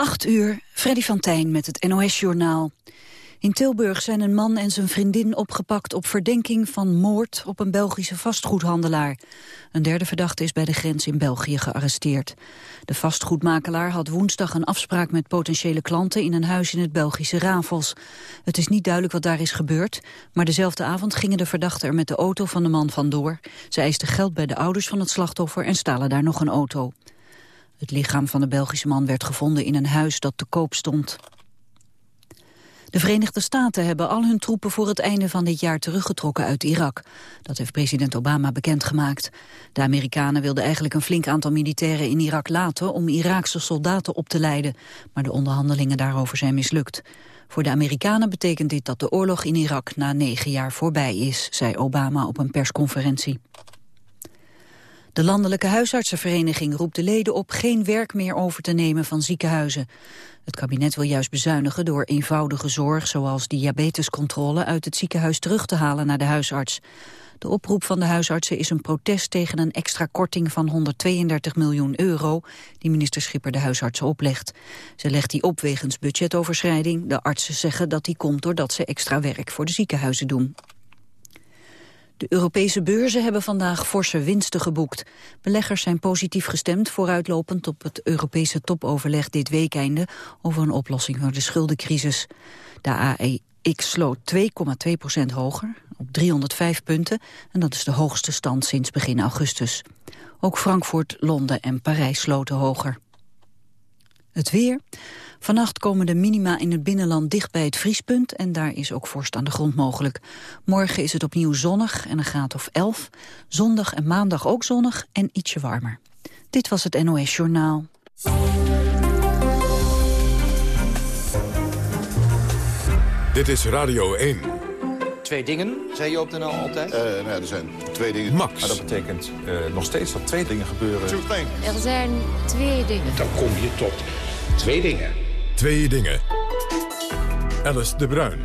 8 uur, Freddy van Tijn met het NOS-journaal. In Tilburg zijn een man en zijn vriendin opgepakt op verdenking van moord op een Belgische vastgoedhandelaar. Een derde verdachte is bij de grens in België gearresteerd. De vastgoedmakelaar had woensdag een afspraak met potentiële klanten in een huis in het Belgische Ravels. Het is niet duidelijk wat daar is gebeurd, maar dezelfde avond gingen de verdachten er met de auto van de man vandoor. Ze eisten geld bij de ouders van het slachtoffer en stalen daar nog een auto. Het lichaam van de Belgische man werd gevonden in een huis dat te koop stond. De Verenigde Staten hebben al hun troepen voor het einde van dit jaar teruggetrokken uit Irak. Dat heeft president Obama bekendgemaakt. De Amerikanen wilden eigenlijk een flink aantal militairen in Irak laten om Iraakse soldaten op te leiden. Maar de onderhandelingen daarover zijn mislukt. Voor de Amerikanen betekent dit dat de oorlog in Irak na negen jaar voorbij is, zei Obama op een persconferentie. De Landelijke Huisartsenvereniging roept de leden op geen werk meer over te nemen van ziekenhuizen. Het kabinet wil juist bezuinigen door eenvoudige zorg zoals diabetescontrole uit het ziekenhuis terug te halen naar de huisarts. De oproep van de huisartsen is een protest tegen een extra korting van 132 miljoen euro die minister Schipper de huisartsen oplegt. Ze legt die op wegens budgetoverschrijding. De artsen zeggen dat die komt doordat ze extra werk voor de ziekenhuizen doen. De Europese beurzen hebben vandaag forse winsten geboekt. Beleggers zijn positief gestemd vooruitlopend op het Europese topoverleg dit weekende over een oplossing voor de schuldencrisis. De AEX sloot 2,2 procent hoger, op 305 punten, en dat is de hoogste stand sinds begin augustus. Ook Frankfurt, Londen en Parijs sloten hoger. Het weer. Vannacht komen de minima in het binnenland dicht bij het vriespunt... en daar is ook vorst aan de grond mogelijk. Morgen is het opnieuw zonnig en een graad of 11. Zondag en maandag ook zonnig en ietsje warmer. Dit was het NOS Journaal. Dit is Radio 1. Twee dingen, zei je op de NL altijd? Uh, nou ja, er zijn twee dingen. Max. Maar dat betekent uh, nog steeds dat twee dingen gebeuren. Er zijn twee dingen. Dan kom je tot twee dingen. Twee dingen. Alice de Bruin.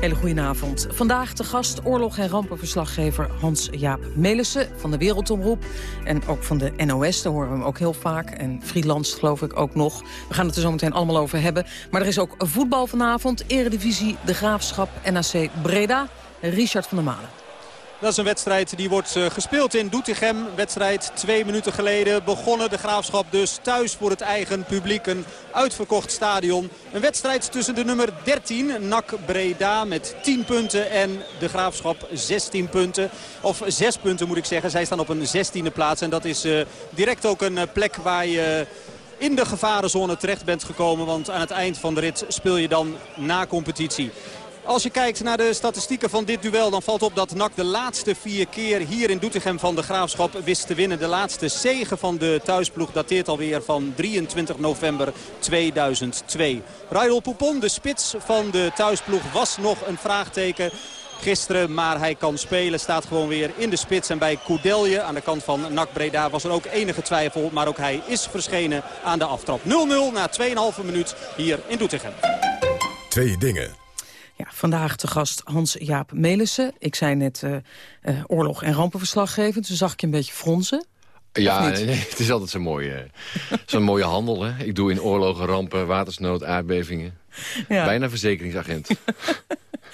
Hele goedenavond. Vandaag de gast oorlog- en rampenverslaggever Hans-Jaap Melissen van de Wereldomroep. En ook van de NOS, daar horen we hem ook heel vaak. En freelance geloof ik ook nog. We gaan het er zo meteen allemaal over hebben. Maar er is ook voetbal vanavond. Eredivisie, De Graafschap, NAC Breda. Richard van der Malen. Dat is een wedstrijd die wordt eh, gespeeld in Doetinchem. Wedstrijd twee minuten geleden begonnen. De Graafschap dus thuis voor het eigen publiek. Een uitverkocht stadion. Een wedstrijd tussen de nummer 13, NAC Breda met 10 punten. En de Graafschap 16 punten. Of 6 punten moet ik zeggen. Zij staan op een 16e plaats. En dat is uh, direct ook een plek waar je in de gevarenzone terecht bent gekomen. Want aan het eind van de rit speel je dan na competitie. Als je kijkt naar de statistieken van dit duel... dan valt op dat NAC de laatste vier keer hier in Doetinchem van de Graafschap wist te winnen. De laatste zege van de thuisploeg dateert alweer van 23 november 2002. Raidel Poupon, de spits van de thuisploeg, was nog een vraagteken gisteren. Maar hij kan spelen, staat gewoon weer in de spits. En bij Koudelje aan de kant van NAC Breda was er ook enige twijfel. Maar ook hij is verschenen aan de aftrap. 0-0 na 2,5 minuut hier in Doetinchem. Twee dingen. Ja, vandaag te gast Hans-Jaap Melissen. Ik zei net uh, uh, oorlog- en rampenverslaggevend. Toen zag ik je een beetje fronsen. Ja, het is altijd zo'n mooie, zo'n mooie handel. Hè? Ik doe in oorlogen, rampen, watersnood, aardbevingen. Ja. Bijna verzekeringsagent.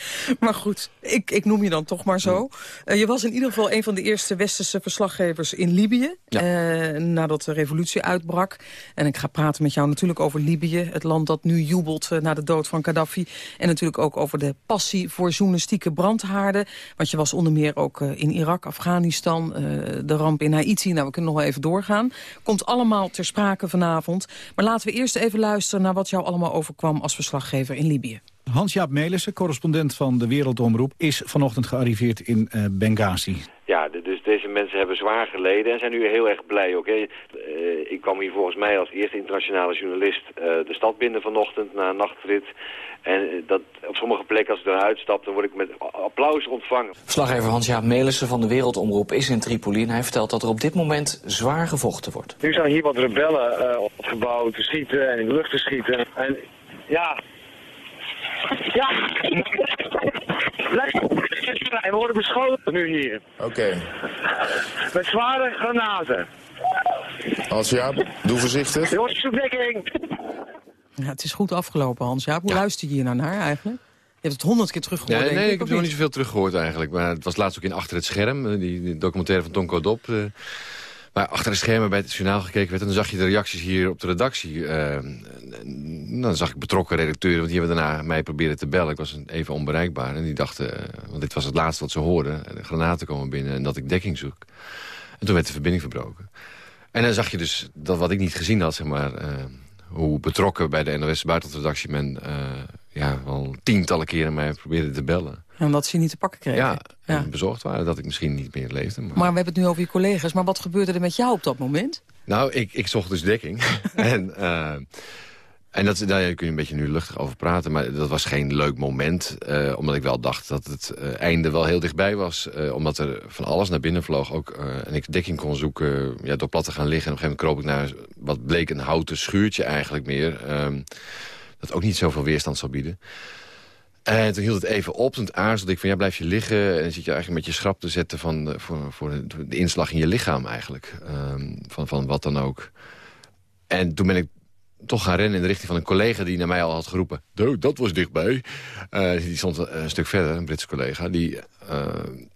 maar goed, ik, ik noem je dan toch maar zo. Uh, je was in ieder geval een van de eerste westerse verslaggevers in Libië. Ja. Uh, nadat de revolutie uitbrak. En ik ga praten met jou natuurlijk over Libië. Het land dat nu jubelt uh, na de dood van Gaddafi. En natuurlijk ook over de passie voor journalistieke brandhaarden. Want je was onder meer ook in Irak, Afghanistan. de ramp in Haiti. Nou, we kunnen nog wel even doorgaan. Komt allemaal ter sprake vanavond. Maar laten we eerst even luisteren naar wat jou allemaal overkwam als verslaggever in Libië. Hans-Jaap Melissen, correspondent van de Wereldomroep... is vanochtend gearriveerd in uh, Benghazi. Ja, dus deze mensen hebben zwaar geleden en zijn nu heel erg blij. Ook, uh, ik kwam hier volgens mij als eerste internationale journalist uh, de stad binnen vanochtend na een nachtrit. En dat, op sommige plekken, als ik eruit stap, dan word ik met applaus ontvangen. Verslaggever Hans-Jaap Melissen van de Wereldomroep is in Tripoli... en hij vertelt dat er op dit moment zwaar gevochten wordt. Nu staan hier wat rebellen op het gebouw te schieten en in de lucht te schieten. En ja, ja. We worden beschoten nu hier. Oké. Okay. Met zware granaten. Als ja, doe voorzichtig. Je wordt zoekdekking. Ja, het is goed afgelopen, Hans. Ja, hoe luister je hier nou naar eigenlijk? Je hebt het honderd keer teruggehoord, Ja, denk nee, ik, ik heb nog niet? zoveel teruggehoord eigenlijk. Maar het was laatst ook in Achter het Scherm, eh, die, documentaire van Tonko Dop. eh, waar achter de schermen bij het journaal gekeken werd. En dan zag je de reacties hier op de redactie. eh, en dan zag ik betrokken redacteuren, want die hebben daarna mij proberen te bellen. Ik was even onbereikbaar. En die dachten, eh, want dit was het laatste wat ze hoorden. De granaten komen binnen en dat ik dekking zoek. En toen werd de verbinding verbroken. En dan zag je dus dat wat ik niet gezien had, zeg maar... eh, hoe betrokken bij de NOS buitenlandredactie men... eh, ja, wel tientallen keren mij probeerde te bellen. En dat ze je niet te pakken kregen. Ja, en bezorgd waren dat ik misschien niet meer leefde. Maar... Maar we hebben het nu over je collega's. Maar wat gebeurde er met jou op dat moment? Nou, ik, ik zocht dus dekking. en eh, en dat, daar kun je een beetje nu luchtig over praten. Maar dat was geen leuk moment. eh, omdat ik wel dacht dat het eh, einde wel heel dichtbij was. eh, omdat er van alles naar binnen vloog. Ook, en ik dekking kon zoeken ja, door plat te gaan liggen. En op een gegeven moment kroop ik naar wat bleek een houten schuurtje eigenlijk meer. ehm, dat ook niet zoveel weerstand zou bieden. En toen hield het even op. Toen aarzelde ik van ja, blijf je liggen. En zit je eigenlijk met je schrap te zetten van, voor, voor de, de inslag in je lichaam eigenlijk. Ehm, van, van wat dan ook. En toen ben ik toch gaan rennen in de richting van een collega die naar mij al had geroepen. "Dude, dat was dichtbij. Eh, die stond een stuk verder, een Britse collega. Die, eh,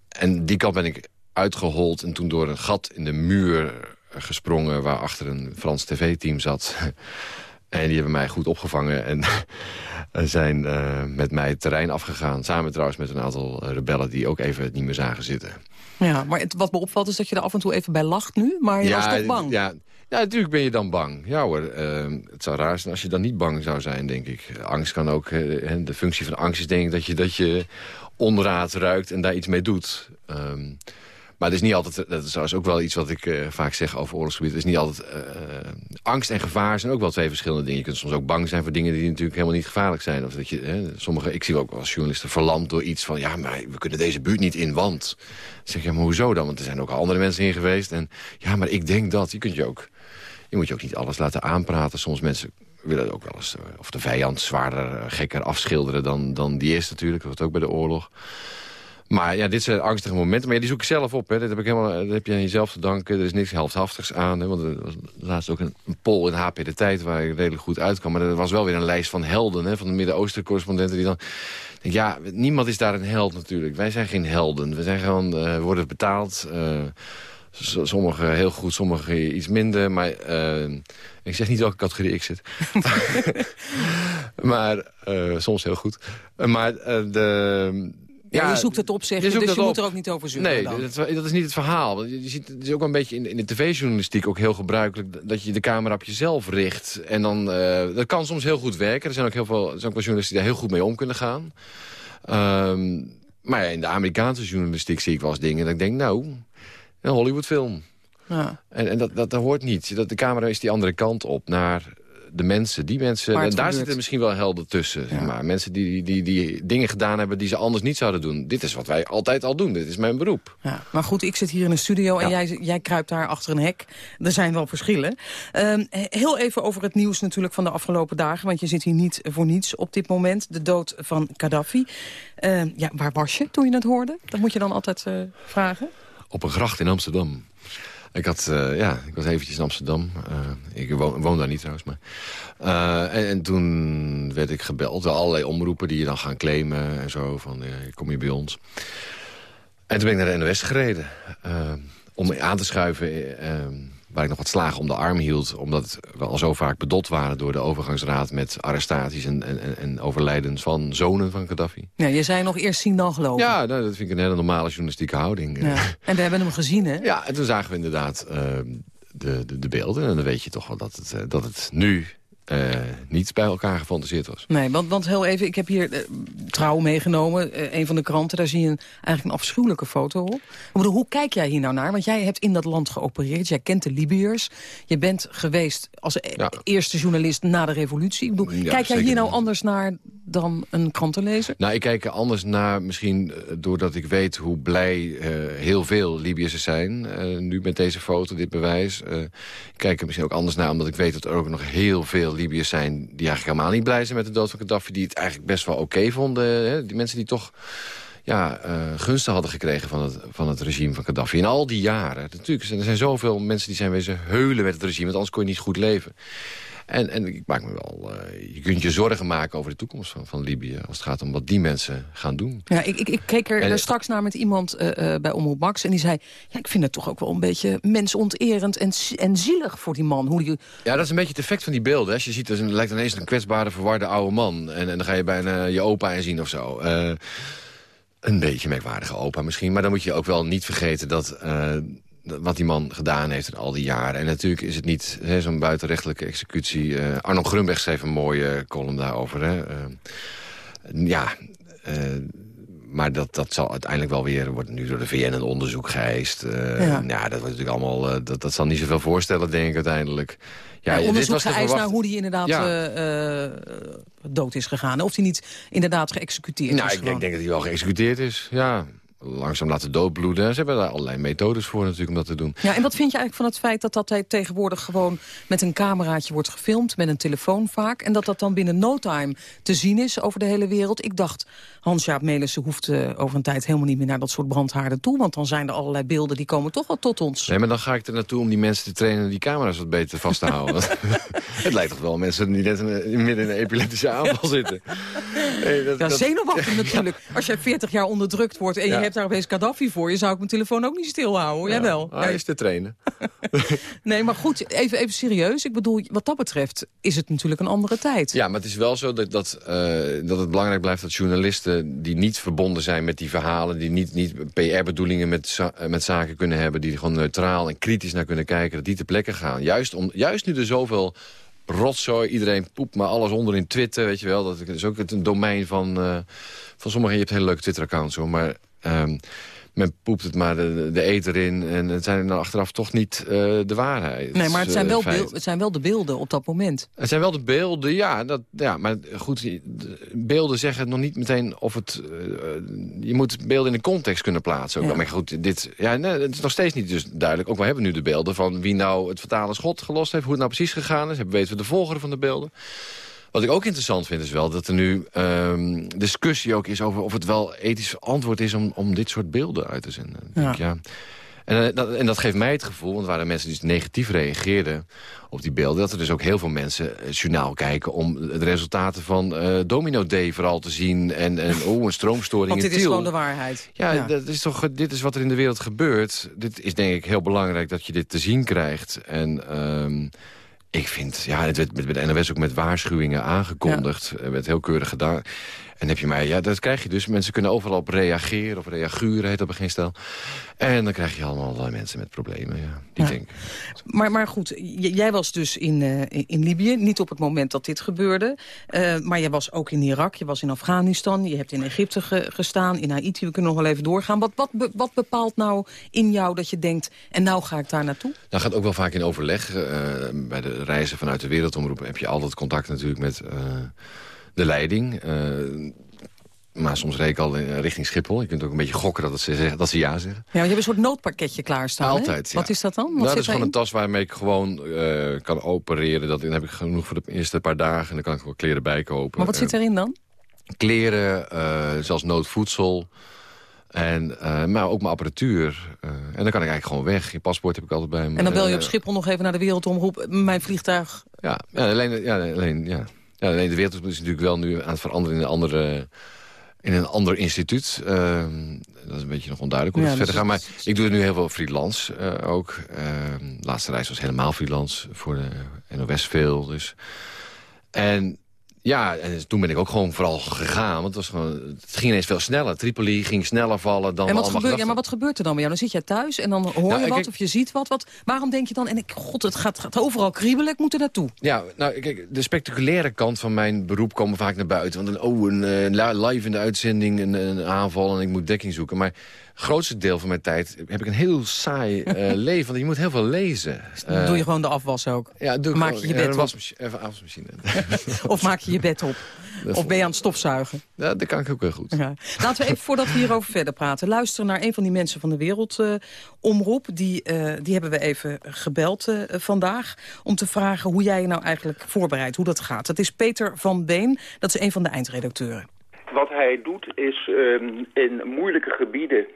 en die kant ben ik uitgehold en toen door een gat in de muur gesprongen... waar achter een Frans tv-team zat. En die hebben mij goed opgevangen en zijn eh, met mij het terrein afgegaan. Samen trouwens met een aantal eh, rebellen die ook even het niet meer zagen zitten. Ja, maar het, wat me opvalt is dat je er af en toe even bij lacht nu. Maar je was toch bang? Ja, ja, natuurlijk ben je dan bang. Ja hoor, eh, het zou raar zijn als je dan niet bang zou zijn, denk ik. Angst kan ook, eh, de functie van angst is denk ik dat je, dat je onraad ruikt en daar iets mee doet. Ehm, maar het is niet altijd, dat is ook wel iets wat ik eh, vaak zeg over oorlogsgebied. Het is niet altijd, eh, angst en gevaar zijn ook wel twee verschillende dingen. Je kunt soms ook bang zijn voor dingen die natuurlijk helemaal niet gevaarlijk zijn. Of dat je, sommige, ik zie ook als journalisten verlamd door iets van... ja, maar we kunnen deze buurt niet in, want... Zeg je, maar hoezo dan? Want er zijn ook andere mensen in geweest. En ja, maar ik denk dat. Je kunt je ook... Je moet je ook niet alles laten aanpraten. Soms mensen willen ook wel eens... eh, of de vijand zwaarder, eh, gekker afschilderen dan, dan die is natuurlijk. Dat was ook bij de oorlog. Maar ja, dit zijn angstige momenten. Maar ja, die zoek ik zelf op. Hè. Dat, heb ik helemaal, dat heb je aan jezelf te danken. Er is niks heldhaftigs aan. Hè. Want er was laatst ook een, een poll in HP De Tijd... waar ik redelijk goed uitkwam. Maar er was wel weer een lijst van helden. Hè, van de Midden-Oosten correspondenten die dan... Ja, niemand is daar een held natuurlijk. Wij zijn geen helden. We zijn gewoon, eh, worden betaald... eh, S- Sommigen heel goed, sommigen iets minder. Maar eh, ik zeg niet welke categorie ik zit. maar eh, soms heel goed. Maar eh, de... Ja, je zoekt het op, zeg je, dus je moet er ook niet over zeuren Nee, dat, dat is niet het verhaal. Je ziet, het is ook wel een beetje in, in de tv-journalistiek ook heel gebruikelijk... dat je de camera op jezelf richt. En dan, dat kan soms heel goed werken. Er zijn ook heel veel er zijn ook wel journalisten die daar heel goed mee om kunnen gaan. Ehm, maar ja, in de Amerikaanse journalistiek zie ik wel eens dingen... dat ik denk, nou, een Hollywoodfilm. Ja. En, en dat, dat, dat hoort niet. Dat, de camera is die andere kant op, naar de mensen. Die mensen, en daar zitten misschien wel helden tussen. Maar mensen die, die, die dingen gedaan hebben die ze anders niet zouden doen. Dit is wat wij altijd al doen. Dit is mijn beroep. Ja, maar goed, ik zit hier in een studio en Ja. jij, jij kruipt daar achter een hek. Er zijn wel verschillen. Ehm, heel even over het nieuws natuurlijk van de afgelopen dagen. Want je zit hier niet voor niets op dit moment. De dood van Gaddafi. Ehm, ja, waar was je toen je het hoorde? Dat moet je dan altijd eh, vragen. Op een gracht in Amsterdam. Ik, had, eh, ja, ik was eventjes in Amsterdam. Eh, ik woon, daar niet trouwens. Maar. Eh, en, en toen werd ik gebeld door allerlei omroepen die je dan gaan claimen en zo. Van, kom je bij ons. En toen ben ik naar de NOS gereden. om aan te schuiven waar ik nog wat slagen om de arm hield. Omdat we al zo vaak bedot waren door de overgangsraad... met arrestaties en, en, en- en overlijdens van zonen van Gaddafi. Ja, je zei nog eerst zien dan geloven. Ja, nou, dat vind ik een hele normale journalistieke houding. Ja. En we hebben hem gezien, hè? Ja, en toen zagen we inderdaad eh, de, de, de beelden. En dan weet je toch wel dat het, eh, dat het nu eh, niet bij elkaar gefantaseerd was. Nee, want, want heel even, ik heb hier eh, Trouw meegenomen, eh, een van de kranten. Daar zie je een, eigenlijk een afschuwelijke foto op. Bedoel, hoe kijk jij hier nou naar? Want jij hebt in dat land geopereerd, jij kent de Libiërs. Je bent geweest als e- eerste journalist na de revolutie. Ik bedoel, Ja, kijk jij hier nou anders naar dan een krantenlezer? Nou, ik kijk er anders naar, misschien doordat ik weet hoe blij heel veel Libiërs zijn. nu met deze foto, dit bewijs. Ik kijk er misschien ook anders naar, omdat ik weet dat er ook nog heel veel Libiërs zijn... die eigenlijk helemaal niet blij zijn met de dood van Gaddafi. Die het eigenlijk best wel oké vonden. Hè? Die mensen die toch ja, eh, gunsten hadden gekregen van het, van het regime van Gaddafi. In al die jaren. Natuurlijk, er zijn zoveel mensen die zijn wezen heulen met het regime... want anders kon je niet goed leven. En, en ik maak me wel... je kunt je zorgen maken over de toekomst van, van Libië... als het gaat om wat die mensen gaan doen. Ja, ik, ik, ik keek er, straks naar met iemand bij Omroep Max... en die zei, ja, ik vind het toch ook wel een beetje mensonterend en, en zielig voor die man. Hoe die... Ja, dat is een beetje het effect van die beelden. Als je ziet, het lijkt ineens een kwetsbare, verwarde oude man. En, en dan ga je bijna je opa zien of zo. een beetje merkwaardige opa misschien. Maar dan moet je ook wel niet vergeten dat wat die man gedaan heeft in al die jaren. En natuurlijk is het niet zo'n buitenrechtelijke executie. Uh, Arno Grunberg schreef een mooie column daarover. Hè. Uh, ja, uh, maar dat, dat zal uiteindelijk wel weer... wordt nu door de VN een onderzoek geëist. Ja. ja. dat wordt natuurlijk allemaal... dat, dat zal niet zoveel voorstellen, denk ik, uiteindelijk. Ja, ja onderzoek geëist naar hoe die inderdaad dood is gegaan. Of hij niet inderdaad geëxecuteerd nou, is. Ik denk, denk dat hij wel geëxecuteerd is, ja langzaam laten doodbloeden. Ze hebben daar allerlei methodes voor natuurlijk om dat te doen. Ja, en wat vind je eigenlijk van het feit dat dat tegenwoordig gewoon met een cameraatje wordt gefilmd, met een telefoon vaak, en dat dat dan binnen no time te zien is over de hele wereld? Ik dacht, Hans-Jaap Melissen hoeft uh, over een tijd helemaal niet meer naar dat soort brandhaarden toe, want dan zijn er allerlei beelden die komen toch wel tot ons. Nee, maar dan ga ik er naartoe om die mensen te trainen die camera's wat beter vast te houden. het lijkt toch wel mensen die net midden in een epileptische aanval zitten. Dat, ja, zenuwachtig natuurlijk. Als jij 40 jaar onderdrukt wordt en je hebt daar opeens Gaddafi voor je... zou ik mijn telefoon ook niet stilhouden. Ja. Jawel. Hij ah, is te trainen. nee, maar goed, even, even serieus. Ik bedoel, wat dat betreft is het natuurlijk een andere tijd. Ja, maar het is wel zo dat, dat, uh, dat het belangrijk blijft dat journalisten... die niet verbonden zijn met die verhalen... die niet, niet PR-bedoelingen met, met zaken kunnen hebben... die gewoon neutraal en kritisch naar kunnen kijken... dat die te plekken gaan. Juist, om, juist nu er zoveel rotzooi. Iedereen poept maar alles onder in Twitter, weet je wel. Dat is ook een domein van, uh, van sommigen. Je hebt hele leuke Twitter-accounts, hoor. Maar um, men poept het maar de, de eter in. En het zijn dan achteraf toch niet uh, de waarheid. Nee, maar het zijn, wel beeld, het zijn wel de beelden op dat moment. Het zijn wel de beelden, ja. Dat, ja maar goed, beelden zeggen nog niet meteen of het... Uh, je moet beelden in de context kunnen plaatsen. Ook ja. Maar goed, dit, ja, nee, het is nog steeds niet dus duidelijk. Ook we hebben nu de beelden van wie nou het fatale schot gelost heeft. Hoe het nou precies gegaan is. Hebben weten we de volgorde van de beelden. Wat ik ook interessant vind is wel dat er nu um, discussie ook is over of het wel ethisch antwoord is om, om dit soort beelden uit te zenden. Ja. Denk, ja. En, eh, dat, en dat geeft mij het gevoel, want er waren mensen die negatief reageerden op die beelden... dat er dus ook heel veel mensen het eh, journaal kijken... om de resultaten van uh, Domino Day vooral te zien. En, en oh, een stroomstoring Want dit is gewoon de waarheid. Ja, ja, Dat is toch, dit is wat er in de wereld gebeurt. Dit is denk ik heel belangrijk dat je dit te zien krijgt. En... Um, ik vind, ja, het werd met de NOS ook met waarschuwingen aangekondigd. Ja. werd heel keurig gedaan. En heb je mij, ja, dat krijg je dus. Mensen kunnen overal op reageren, of reaguren heet dat bij geen stel. En dan krijg je allemaal mensen met problemen, ja. Die ja. Maar, maar goed, jij was dus in, uh, in Libië, niet op het moment dat dit gebeurde. Uh, maar jij was ook in Irak, je was in Afghanistan, je hebt in Egypte ge gestaan, in Haiti. We kunnen nog wel even doorgaan. Wat, wat, wat bepaalt nou in jou dat je denkt, en nou ga ik daar naartoe? Nou gaat ook wel vaak in overleg. Uh, bij de reizen vanuit de wereldomroep heb je altijd contact natuurlijk met de leiding. Uh, maar soms reed ik al richting Schiphol. Je kunt ook een beetje gokken dat, ze, dat ze ja zeggen. Ja, je hebt een soort noodpakketje klaarstaan. Altijd, ja. Wat is dat dan? Wat nou, dat is gewoon een tas waarmee ik gewoon uh, kan opereren. Dat heb ik genoeg voor de eerste paar dagen. En dan kan ik wel kleren bijkopen. Maar wat zit erin dan? Kleren, uh, zelfs noodvoedsel. En, uh, maar ook mijn apparatuur. Uh, en dan kan ik eigenlijk gewoon weg. Je paspoort heb ik altijd bij me. En dan bel je op Schiphol nog even naar de wereldomroep. Mijn vliegtuig. Ja, ja alleen, ja, alleen, ja. Alleen de wereld is natuurlijk wel nu aan het veranderen in een, andere, in een ander instituut. Uh, dat is een beetje nog onduidelijk hoe ja, het verder gaat. Maar ik doe nu heel veel freelance uh, ook. De laatste reis was helemaal freelance voor de NOS veel. Dus. En ja, en toen ben ik ook gewoon vooral gegaan. Want het, was gewoon, het ging ineens veel sneller. Tripoli ging sneller vallen dan en wat gebeurt, ja, Maar wat gebeurt er dan bij jou? Dan zit jij thuis en dan hoor nou, je wat of je ziet wat, wat. Waarom denk je dan, en ik, god, het gaat, gaat overal kriebelen, ik moet er naartoe? Ja, nou, kijk, de spectaculaire kant van mijn beroep komen vaak naar buiten. Want een, oh, een, uh, live in de uitzending, een, een aanval en ik moet dekking zoeken. Maar grootste deel van mijn tijd heb ik een heel saai uh, leven. Want je moet heel veel lezen. Uh, doe je gewoon de afwas ook? Ja, doe maak je je bed op? Even afwasmachine. of maak je je bed op? Of ben je aan het stofzuigen? Ja, dat kan ik ook heel goed. Ja. Laten we even, voordat we hierover verder praten... luisteren naar een van die mensen van de Wereldomroep. Uh, die, uh, die hebben we even gebeld uh, vandaag... om te vragen hoe jij je nou eigenlijk voorbereidt, hoe dat gaat. Dat is Peter van Been, dat is een van de eindredacteuren. Wat hij doet is um, in moeilijke gebieden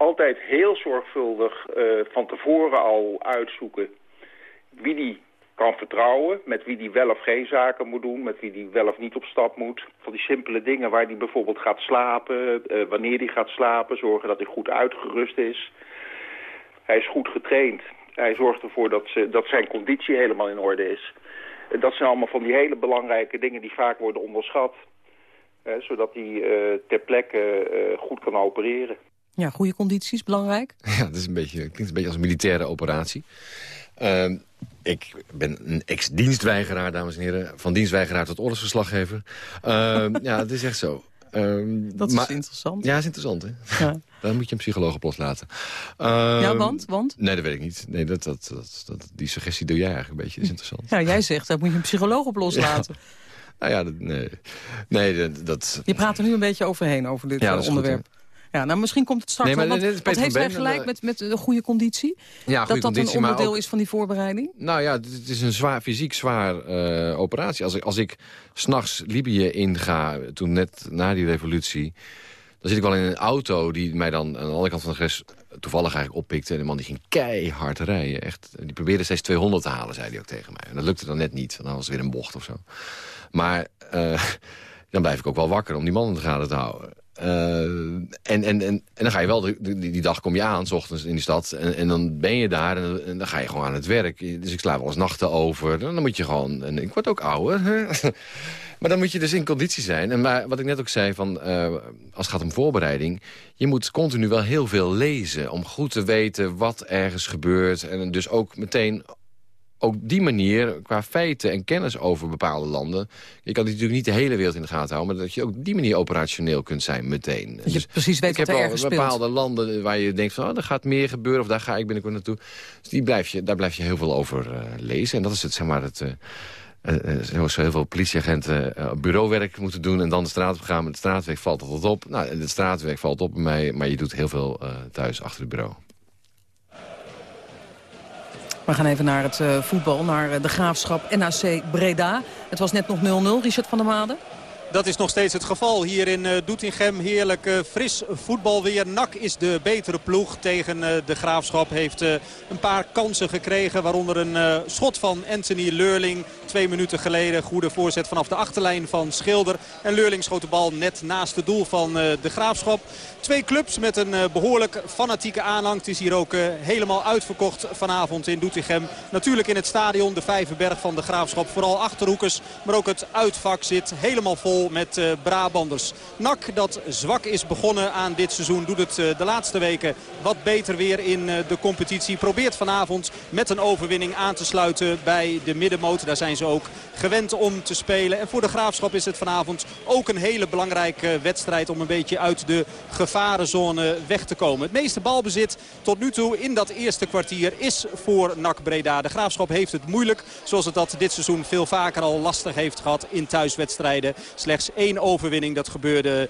altijd heel zorgvuldig uh, van tevoren al uitzoeken wie die kan vertrouwen. Met wie die wel of geen zaken moet doen. Met wie die wel of niet op stap moet. Van die simpele dingen waar hij bijvoorbeeld gaat slapen. Uh, wanneer hij gaat slapen. Zorgen dat hij goed uitgerust is. Hij is goed getraind. Hij zorgt ervoor dat, ze, dat zijn conditie helemaal in orde is. Dat zijn allemaal van die hele belangrijke dingen die vaak worden onderschat. zodat hij uh, ter plekke goed kan opereren. Ja, goede condities, belangrijk. Ja, dat is een beetje, klinkt een beetje als een militaire operatie. Uh, ik ben een ex-dienstweigeraar, dames en heren. Van dienstweigeraar tot oorlogsverslaggever. Uh, ja, het is echt zo. Um, dat is maar, interessant. Ja, is interessant, hè? Ja. Dan moet je een psycholoog op loslaten. Uh, ja, want? want? Nee, dat weet ik niet. Nee, dat, dat, dat, dat, die suggestie doe jij eigenlijk een beetje. Dat is interessant. Ja, jij zegt, daar moet je een psycholoog op loslaten. Ja. Nou ja, dat, nee. nee dat, Je praat er nu een beetje overheen, over dit ja, onderwerp. Goed, ja, nou misschien komt het straks nee, maar, wel. Wat, heeft hij gelijk met, met de goede conditie? Ja, dat dat een onderdeel is van die voorbereiding? Nou ja, het is een zwaar, fysiek zwaar uh, operatie. Als ik, als ik s'nachts Libië inga, toen net na die revolutie... dan zit ik wel in een auto die mij dan aan de andere kant van de grens toevallig eigenlijk oppikte. En de man die ging keihard rijden. Echt, die probeerde steeds 200 te halen, zei hij ook tegen mij. En dat lukte dan net niet, dan was het weer een bocht of zo. Maar... Uh, dan blijf ik ook wel wakker om die man in de gaten te houden. Uh, en, en, en, en dan ga je wel, die, die, dag kom je aan, s ochtends in de stad. En, en dan ben je daar en, dan ga je gewoon aan het werk. Dus ik sla wel eens nachten over. Dan, dan moet je gewoon, en ik word ook ouder. maar dan moet je dus in conditie zijn. En maar, wat ik net ook zei, van, uh, als het gaat om voorbereiding... je moet continu wel heel veel lezen om goed te weten wat ergens gebeurt. En dus ook meteen ook die manier, qua feiten en kennis over bepaalde landen... je kan natuurlijk niet de hele wereld in de gaten houden... maar dat je ook op die manier operationeel kunt zijn meteen. Dat je dus precies weet wat er ergens speelt. bepaalde landen waar je denkt van... Oh, er gaat meer gebeuren of daar ga ik binnenkort naartoe. Dus die blijf je, daar blijf je heel veel over uh, lezen. En dat is het, zeg maar, het... Uh, uh, zoals heel veel politieagenten bureauwerk moeten doen... en dan de straat op gaan. Met de straatwerk valt dat op. Nou, de straatwerk valt op bij mij, maar je doet heel veel thuis achter het bureau. We gaan even naar het uh, voetbal, naar uh, de graafschap NAC Breda. Het was net nog 0-0, Richard van der Made. Dat is nog steeds het geval hier in uh, Doetinchem. Heerlijk fris voetbal weer. NAC is de betere ploeg tegen de Graafschap. Heeft een paar kansen gekregen. Waaronder een schot van Anthony Leurling. Twee minuten geleden. Goede voorzet vanaf de achterlijn van Schilder. En Leurling schoot de bal net naast het doel van de Graafschap. Twee clubs met een behoorlijk fanatieke aanhang. Het is hier ook helemaal uitverkocht vanavond in Doetinchem. Natuurlijk in het stadion. De Vijverberg van de Graafschap. Vooral Achterhoekers. Maar ook het uitvak zit helemaal vol met Brabanders. NAC dat zwak is begonnen aan dit seizoen doet het de laatste weken wat beter weer in de competitie. Probeert vanavond met een overwinning aan te sluiten bij de middenmoot. Daar zijn ook gewend om te spelen. En voor de Graafschap is het vanavond ook een hele belangrijke wedstrijd om een beetje uit de gevarenzone weg te komen. Het meeste balbezit tot nu toe in dat eerste kwartier is voor NAC Breda. De Graafschap heeft het moeilijk zoals het dat dit seizoen veel vaker al lastig heeft gehad in thuiswedstrijden slechts één overwinning. Dat gebeurde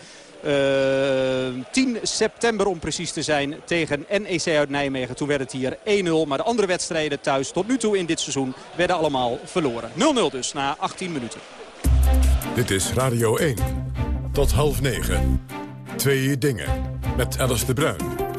10 september om precies te zijn tegen NEC uit Nijmegen. Toen werd het hier 1-0. Maar de andere wedstrijden thuis tot nu toe in dit seizoen werden allemaal verloren. 0-0 dus na 18 minuten. Dit is Radio 1. Tot half 9. Twee dingen. Met Alice de Bruin.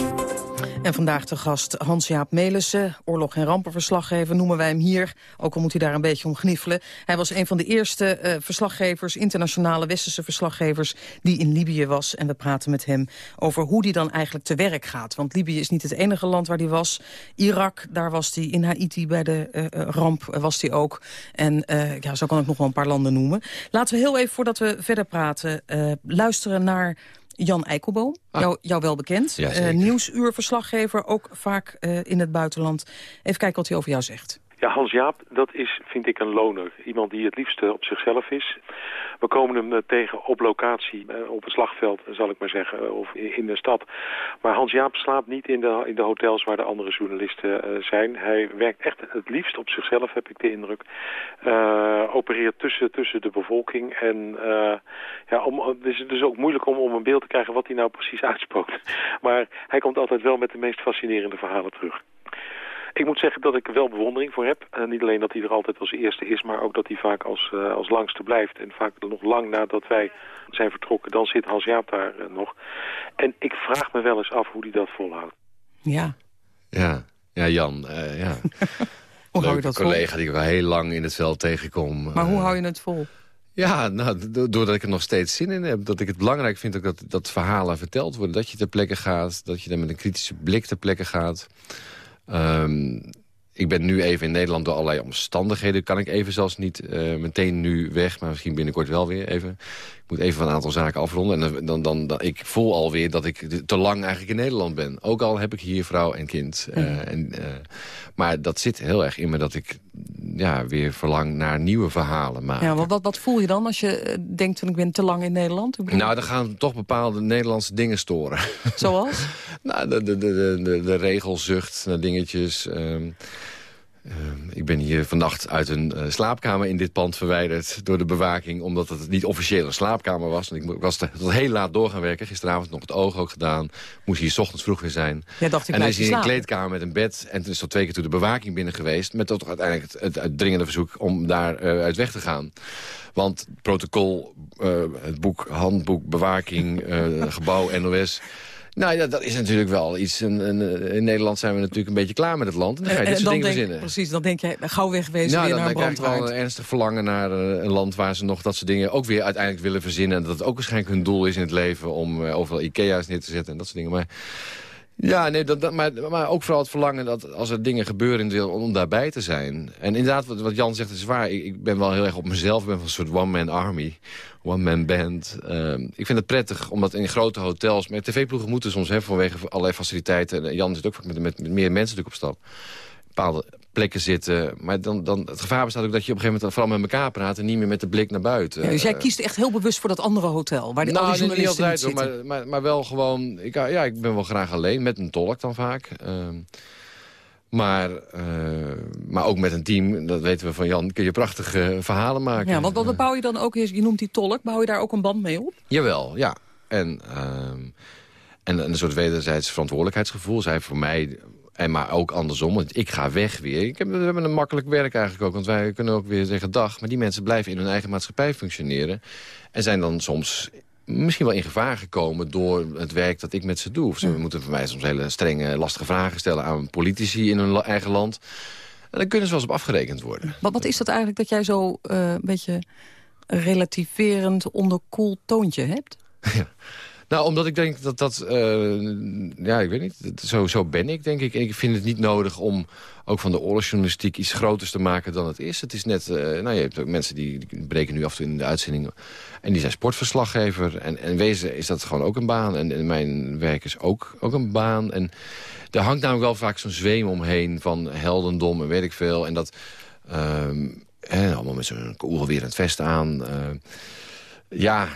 En vandaag de gast Hans-Jaap Melissen, oorlog- en rampenverslaggever noemen wij hem hier. Ook al moet hij daar een beetje om gniffelen. Hij was een van de eerste uh, verslaggevers, internationale westerse verslaggevers... die in Libië was. En we praten met hem over hoe die dan eigenlijk te werk gaat. Want Libië is niet het enige land waar hij was. Irak, daar was hij. In Haiti bij de uh, ramp was hij ook. En ja, zo kan ik nog wel een paar landen noemen. Laten we heel even, voordat we verder praten, luisteren naar Jan Eikelboom, ah. jou, jou wel bekend. Ja, uh, nieuwsuurverslaggever, ook vaak uh, in het buitenland. Even kijken wat hij over jou zegt. Ja, Hans-Jaap, dat is, vind ik, een loner. Iemand die het liefst op zichzelf is. We komen hem eh, tegen op locatie, eh, op het slagveld, zal ik maar zeggen, of in de stad. Maar Hans-Jaap slaapt niet in de, in de hotels waar de andere journalisten zijn. Hij werkt echt het liefst op zichzelf, heb ik de indruk. Opereert tussen, tussen de bevolking. En ja, om, het is dus ook moeilijk om, om een beeld te krijgen wat hij nou precies uitspookt. Maar hij komt altijd wel met de meest fascinerende verhalen terug. Ik moet zeggen dat ik er wel bewondering voor heb. Uh, niet alleen dat hij er altijd als eerste is, maar ook dat hij vaak als, uh, als langste blijft. En vaak nog lang nadat wij zijn vertrokken, dan zit Hans Jaap daar uh, nog. En ik vraag me wel eens af hoe hij dat volhoudt. Ja. Ja, ja Jan, ja. Hoe hou je dat collega vol? die ik wel heel lang in het veld tegenkom. Maar hoe hou je het vol? Ja, nou, doordat ik er nog steeds zin in heb. Dat ik het belangrijk vind ook dat, dat verhalen verteld worden. Dat je ter plekke gaat. Dat je er met een kritische blik ter plekke gaat. Um, ik ben nu even in Nederland door allerlei omstandigheden. Kan ik even zelfs niet uh, meteen nu weg, maar misschien binnenkort wel weer even. Ik moet even een aantal zaken afronden. En dan, dan, dan, ik voel alweer dat ik te lang eigenlijk in Nederland ben. Ook al heb ik hier vrouw en kind. Uh, en, uh, maar dat zit heel erg in me dat ik ja, weer verlang naar nieuwe verhalen maken. Ja, wat, wat voel je dan als je denkt van ik ben te lang in Nederland? Nou, dan gaan toch bepaalde Nederlandse dingen storen. Zoals? nou, de, de, de, de, de regelzucht naar dingetjes... Um, uh, ik ben hier vannacht uit een uh, slaapkamer in dit pand verwijderd door de bewaking. Omdat het niet officieel een slaapkamer was. En ik was tot heel laat door gaan werken. Gisteravond nog het oog ook gedaan. Moest hier s ochtends vroeg weer zijn. Ja, dacht ik en dan is hier in een kleedkamer met een bed. En toen is tot twee keer toe de bewaking binnen geweest. Met tot uiteindelijk het, het, het dringende verzoek om daar uh, uit weg te gaan. Want protocol, het boek, handboek, bewaking, gebouw, NOS... Nou ja, dat is natuurlijk wel iets. In, in, Nederland zijn we natuurlijk een beetje klaar met het land. En dan ga je dit soort dingen denk, verzinnen. Precies, dan denk je gauw wegwezen nou, weer dan, naar dan krijg je wel een ernstig verlangen naar uh, een land... waar ze nog dat soort dingen ook weer uiteindelijk willen verzinnen. En dat het ook waarschijnlijk hun doel is in het leven... om uh, overal Ikea's neer te zetten en dat soort dingen. Maar ja, nee, dat, maar, maar ook vooral het verlangen dat als er dingen gebeuren in om daarbij te zijn. En inderdaad, wat, wat Jan zegt is waar. Ik, ik, ben wel heel erg op mezelf. Ik ben van een soort one-man army. One-man band. Uh, ik vind het prettig, omdat in grote hotels... Met tv-ploegen moeten soms hebben vanwege allerlei faciliteiten. Jan zit ook met, met, met meer mensen natuurlijk op stap. Bepaalde plekken zitten. Maar dan, dan, het gevaar bestaat ook dat je op een gegeven moment vooral met elkaar praat... en niet meer met de blik naar buiten. Ja, dus jij kiest echt heel bewust voor dat andere hotel... waar die, nou, al die niet niet altijd, zitten. maar, maar, maar wel gewoon... Ik, ja, ik ben wel graag alleen, met een tolk dan vaak. Uh, maar, uh, maar ook met een team, dat weten we van Jan... kun je prachtige verhalen maken. Ja, want wat bouw je dan ook... Je noemt die tolk, bouw je daar ook een band mee op? Jawel, ja. En, uh, en een soort wederzijds verantwoordelijkheidsgevoel. Zij voor mij en maar ook andersom, want ik ga weg weer. Ik heb, we hebben een makkelijk werk eigenlijk ook. Want wij kunnen ook weer zeggen dag. Maar die mensen blijven in hun eigen maatschappij functioneren. En zijn dan soms misschien wel in gevaar gekomen door het werk dat ik met ze doe. Of ze moeten voor mij soms hele strenge, lastige vragen stellen aan politici in hun eigen land. En dan kunnen ze wel eens op afgerekend worden. Wat, wat is dat eigenlijk dat jij zo uh, een beetje relativerend onderkoeld toontje hebt? Ja. Nou, omdat ik denk dat dat... Uh, ja, ik weet niet. Zo, zo ben ik, denk ik. En ik vind het niet nodig om ook van de oorlogsjournalistiek iets groters te maken dan het is. Het is net... Uh, nou, je hebt ook mensen die, breken nu af en toe in de uitzending... en die zijn sportverslaggever. En, en wezen is dat gewoon ook een baan. En, en mijn werk is ook, ook een baan. En er hangt namelijk wel vaak zo'n zweem omheen van heldendom en weet ik veel. En dat... Um, hè, allemaal met zo'n koelwerend vest aan. Uh, ja...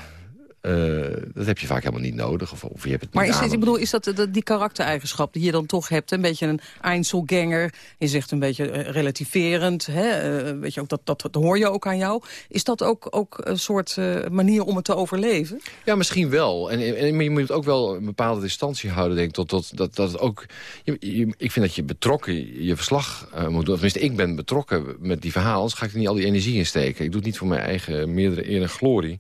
Uh, dat heb je vaak helemaal niet nodig. Of, of je hebt het maar is, dit, ik bedoel, is dat die karaktereigenschap die je dan toch hebt? Een beetje een Einzelganger. Je zegt een beetje uh, relativerend. Hè? Uh, weet je, ook dat, dat, dat hoor je ook aan jou. Is dat ook, ook een soort manier om het te overleven? Ja, misschien wel. En, en je moet ook wel een bepaalde distantie houden. Denk, tot, tot, dat, dat het ook, je, je, ik vind dat je betrokken je verslag moet doen. Tenminste, ik ben betrokken met die verhalen. Anders ga ik er niet al die energie in steken. Ik doe het niet voor mijn eigen meerdere eer en glorie.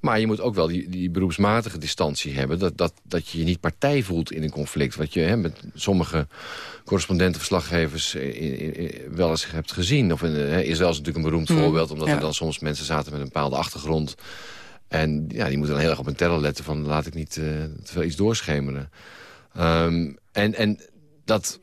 Maar je moet ook wel die, die beroepsmatige distantie hebben. Dat, dat, dat je je niet partij voelt in een conflict. Wat je hè, met sommige correspondenten, verslaggevers in, in, wel eens hebt gezien. Of hè, Israël is natuurlijk een beroemd mm, voorbeeld. Omdat ja. er dan soms mensen zaten met een bepaalde achtergrond. En ja, die moeten dan heel erg op hun teller letten. Van laat ik niet uh, te veel iets doorschemeren. Um, en, en dat...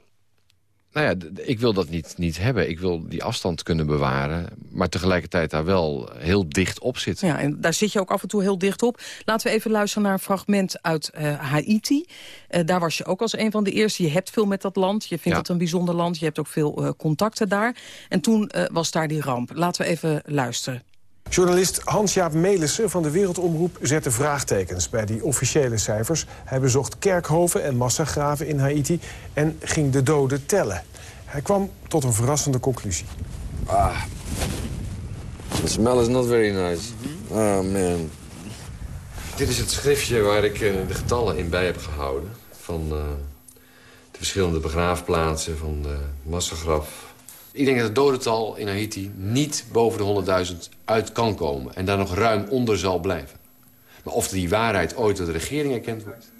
Nou ja, ik wil dat niet, niet hebben. Ik wil die afstand kunnen bewaren. Maar tegelijkertijd daar wel heel dicht op zitten. Ja, en daar zit je ook af en toe heel dicht op. Laten we even luisteren naar een fragment uit uh, Haiti. Uh, daar was je ook als een van de eerste. Je hebt veel met dat land. Je vindt ja. het een bijzonder land. Je hebt ook veel uh, contacten daar. En toen was daar die ramp. Laten we even luisteren. Journalist Hans-Jaap Melissen van de Wereldomroep zette vraagtekens bij die officiële cijfers. Hij bezocht kerkhoven en massagraven in Haiti en ging de doden tellen. Hij kwam tot een verrassende conclusie. Ah, the smell is not very nice. Oh man. Dit is het schriftje waar ik uh, de getallen in bij heb gehouden. Van uh, de verschillende begraafplaatsen, van de massagraf, ik denk dat het dodental in Haiti niet boven de 100.000 uit kan komen. En daar nog ruim onder zal blijven. Maar of die waarheid ooit door de regering erkend wordt,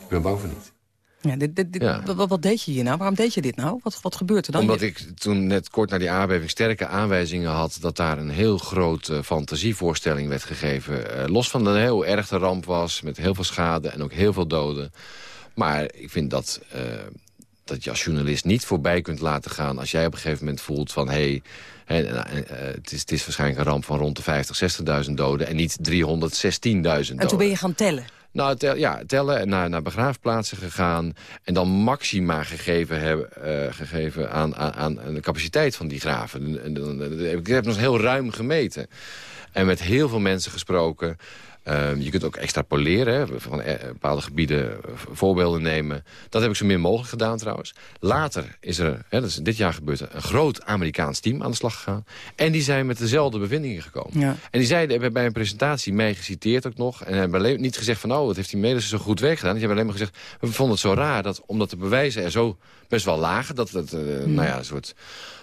ik ben bang voor niet. Ja, dit, dit, dit, Wat, wat, deed je hier nou? Waarom deed je dit nou? Wat, wat gebeurt er dan? Omdat ik toen net kort na die aardbeving sterke aanwijzingen had... dat daar een heel grote fantasievoorstelling werd gegeven. Uh, los van dat een heel erg de ramp was, met heel veel schade en ook heel veel doden. Maar ik vind dat, uh, dat je als journalist niet voorbij kunt laten gaan... als jij op een gegeven moment voelt van... Hey, he, uh, het, is, het is waarschijnlijk een ramp van rond de 50, 60.000 doden... en niet 316.000 doden. En toen ben je gaan tellen? Nou, tel, ja, tellen en naar, naar begraafplaatsen gegaan. En dan maxima gegeven, hebben, uh, gegeven aan, aan, aan de capaciteit van die graven. Ik heb nog heel ruim gemeten. En met heel veel mensen gesproken. Uh, je kunt ook extrapoleren, van eh, bepaalde gebieden voorbeelden nemen. Dat heb ik zo min mogelijk gedaan trouwens. Later is er, hè, dat is dit jaar gebeurd, een groot Amerikaans team aan de slag gegaan. En die zijn met dezelfde bevindingen gekomen. Ja. En die zeiden, hebben bij een presentatie mij geciteerd ook nog. En hebben niet gezegd van, oh, wat heeft die medische zo goed werk gedaan. Die hebben alleen maar gezegd, we vonden het zo raar, dat, omdat de bewijzen er zo best wel lagen. Dat het, uh, nou ja, een soort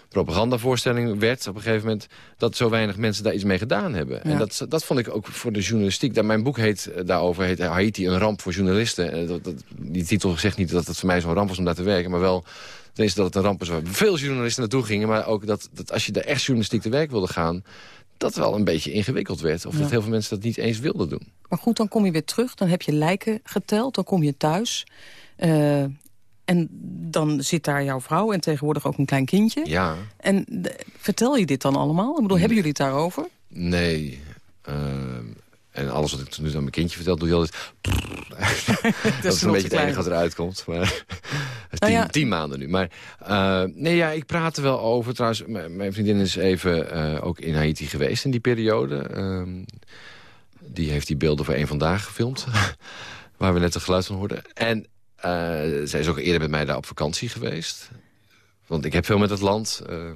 propagandavoorstelling werd op een gegeven moment... dat zo weinig mensen daar iets mee gedaan hebben. En dat, dat vond ik ook voor de journalistiek. Dat mijn boek heet eh, daarover heet Haiti, een ramp voor journalisten. Eh, dat, dat, die titel zegt niet dat het voor mij zo'n ramp was om daar te werken... maar wel ten eerste dat het een ramp was waar veel journalisten naartoe gingen... maar ook dat, dat als je daar echt journalistiek te werk wilde gaan dat wel een beetje ingewikkeld werd. Of dat heel veel mensen dat niet eens wilden doen. Maar goed, dan kom je weer terug. Dan heb je lijken geteld. Dan kom je thuis. Uh, en dan zit daar jouw vrouw en tegenwoordig ook een klein kindje. Ja. En vertel je dit dan allemaal? Ik bedoel, hebben jullie het daarover? Nee. Uh, en alles wat ik nu aan mijn kindje vertel, doe je altijd... dat, is een beetje het enige wat eruit komt. Maar, nou ja. tien, maanden nu. Maar uh, nee, ja, ik praat er wel over. Trouwens, mijn vriendin is even uh, ook in Haiti geweest in die periode. Uh, die heeft die beelden voor één vandaag gefilmd. waar we net het geluid van hoorden. En zij is ook eerder met mij daar op vakantie geweest. Want ik heb veel met het land. Uh,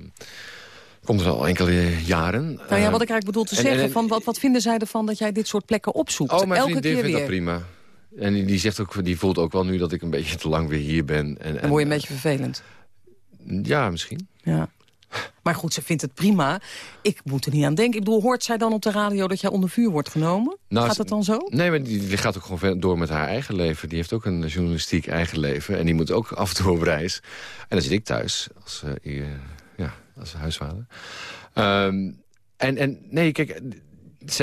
komt er al enkele jaren. Nou ja, wat ik eigenlijk bedoel te zeggen. van, wat, wat vinden zij ervan dat jij dit soort plekken opzoekt? Oh, mijn Elke vriendin keer vindt weer. dat prima. En die, die, zegt ook, die voelt ook wel nu dat ik een beetje te lang weer hier ben. En, Dan word je een beetje vervelend. Ja, misschien. Ja. Maar goed, ze vindt het prima. Ik moet er niet aan denken. Ik bedoel, hoort zij dan op de radio dat jij onder vuur wordt genomen? Nou, gaat dat dan zo? Nee, maar die, die, gaat ook gewoon door met haar eigen leven. Die heeft ook een journalistiek eigen leven. En die moet ook af en toe op reis. En dan zit ik thuis als, uh, ja, als huisvader. Um, en, en nee, kijk,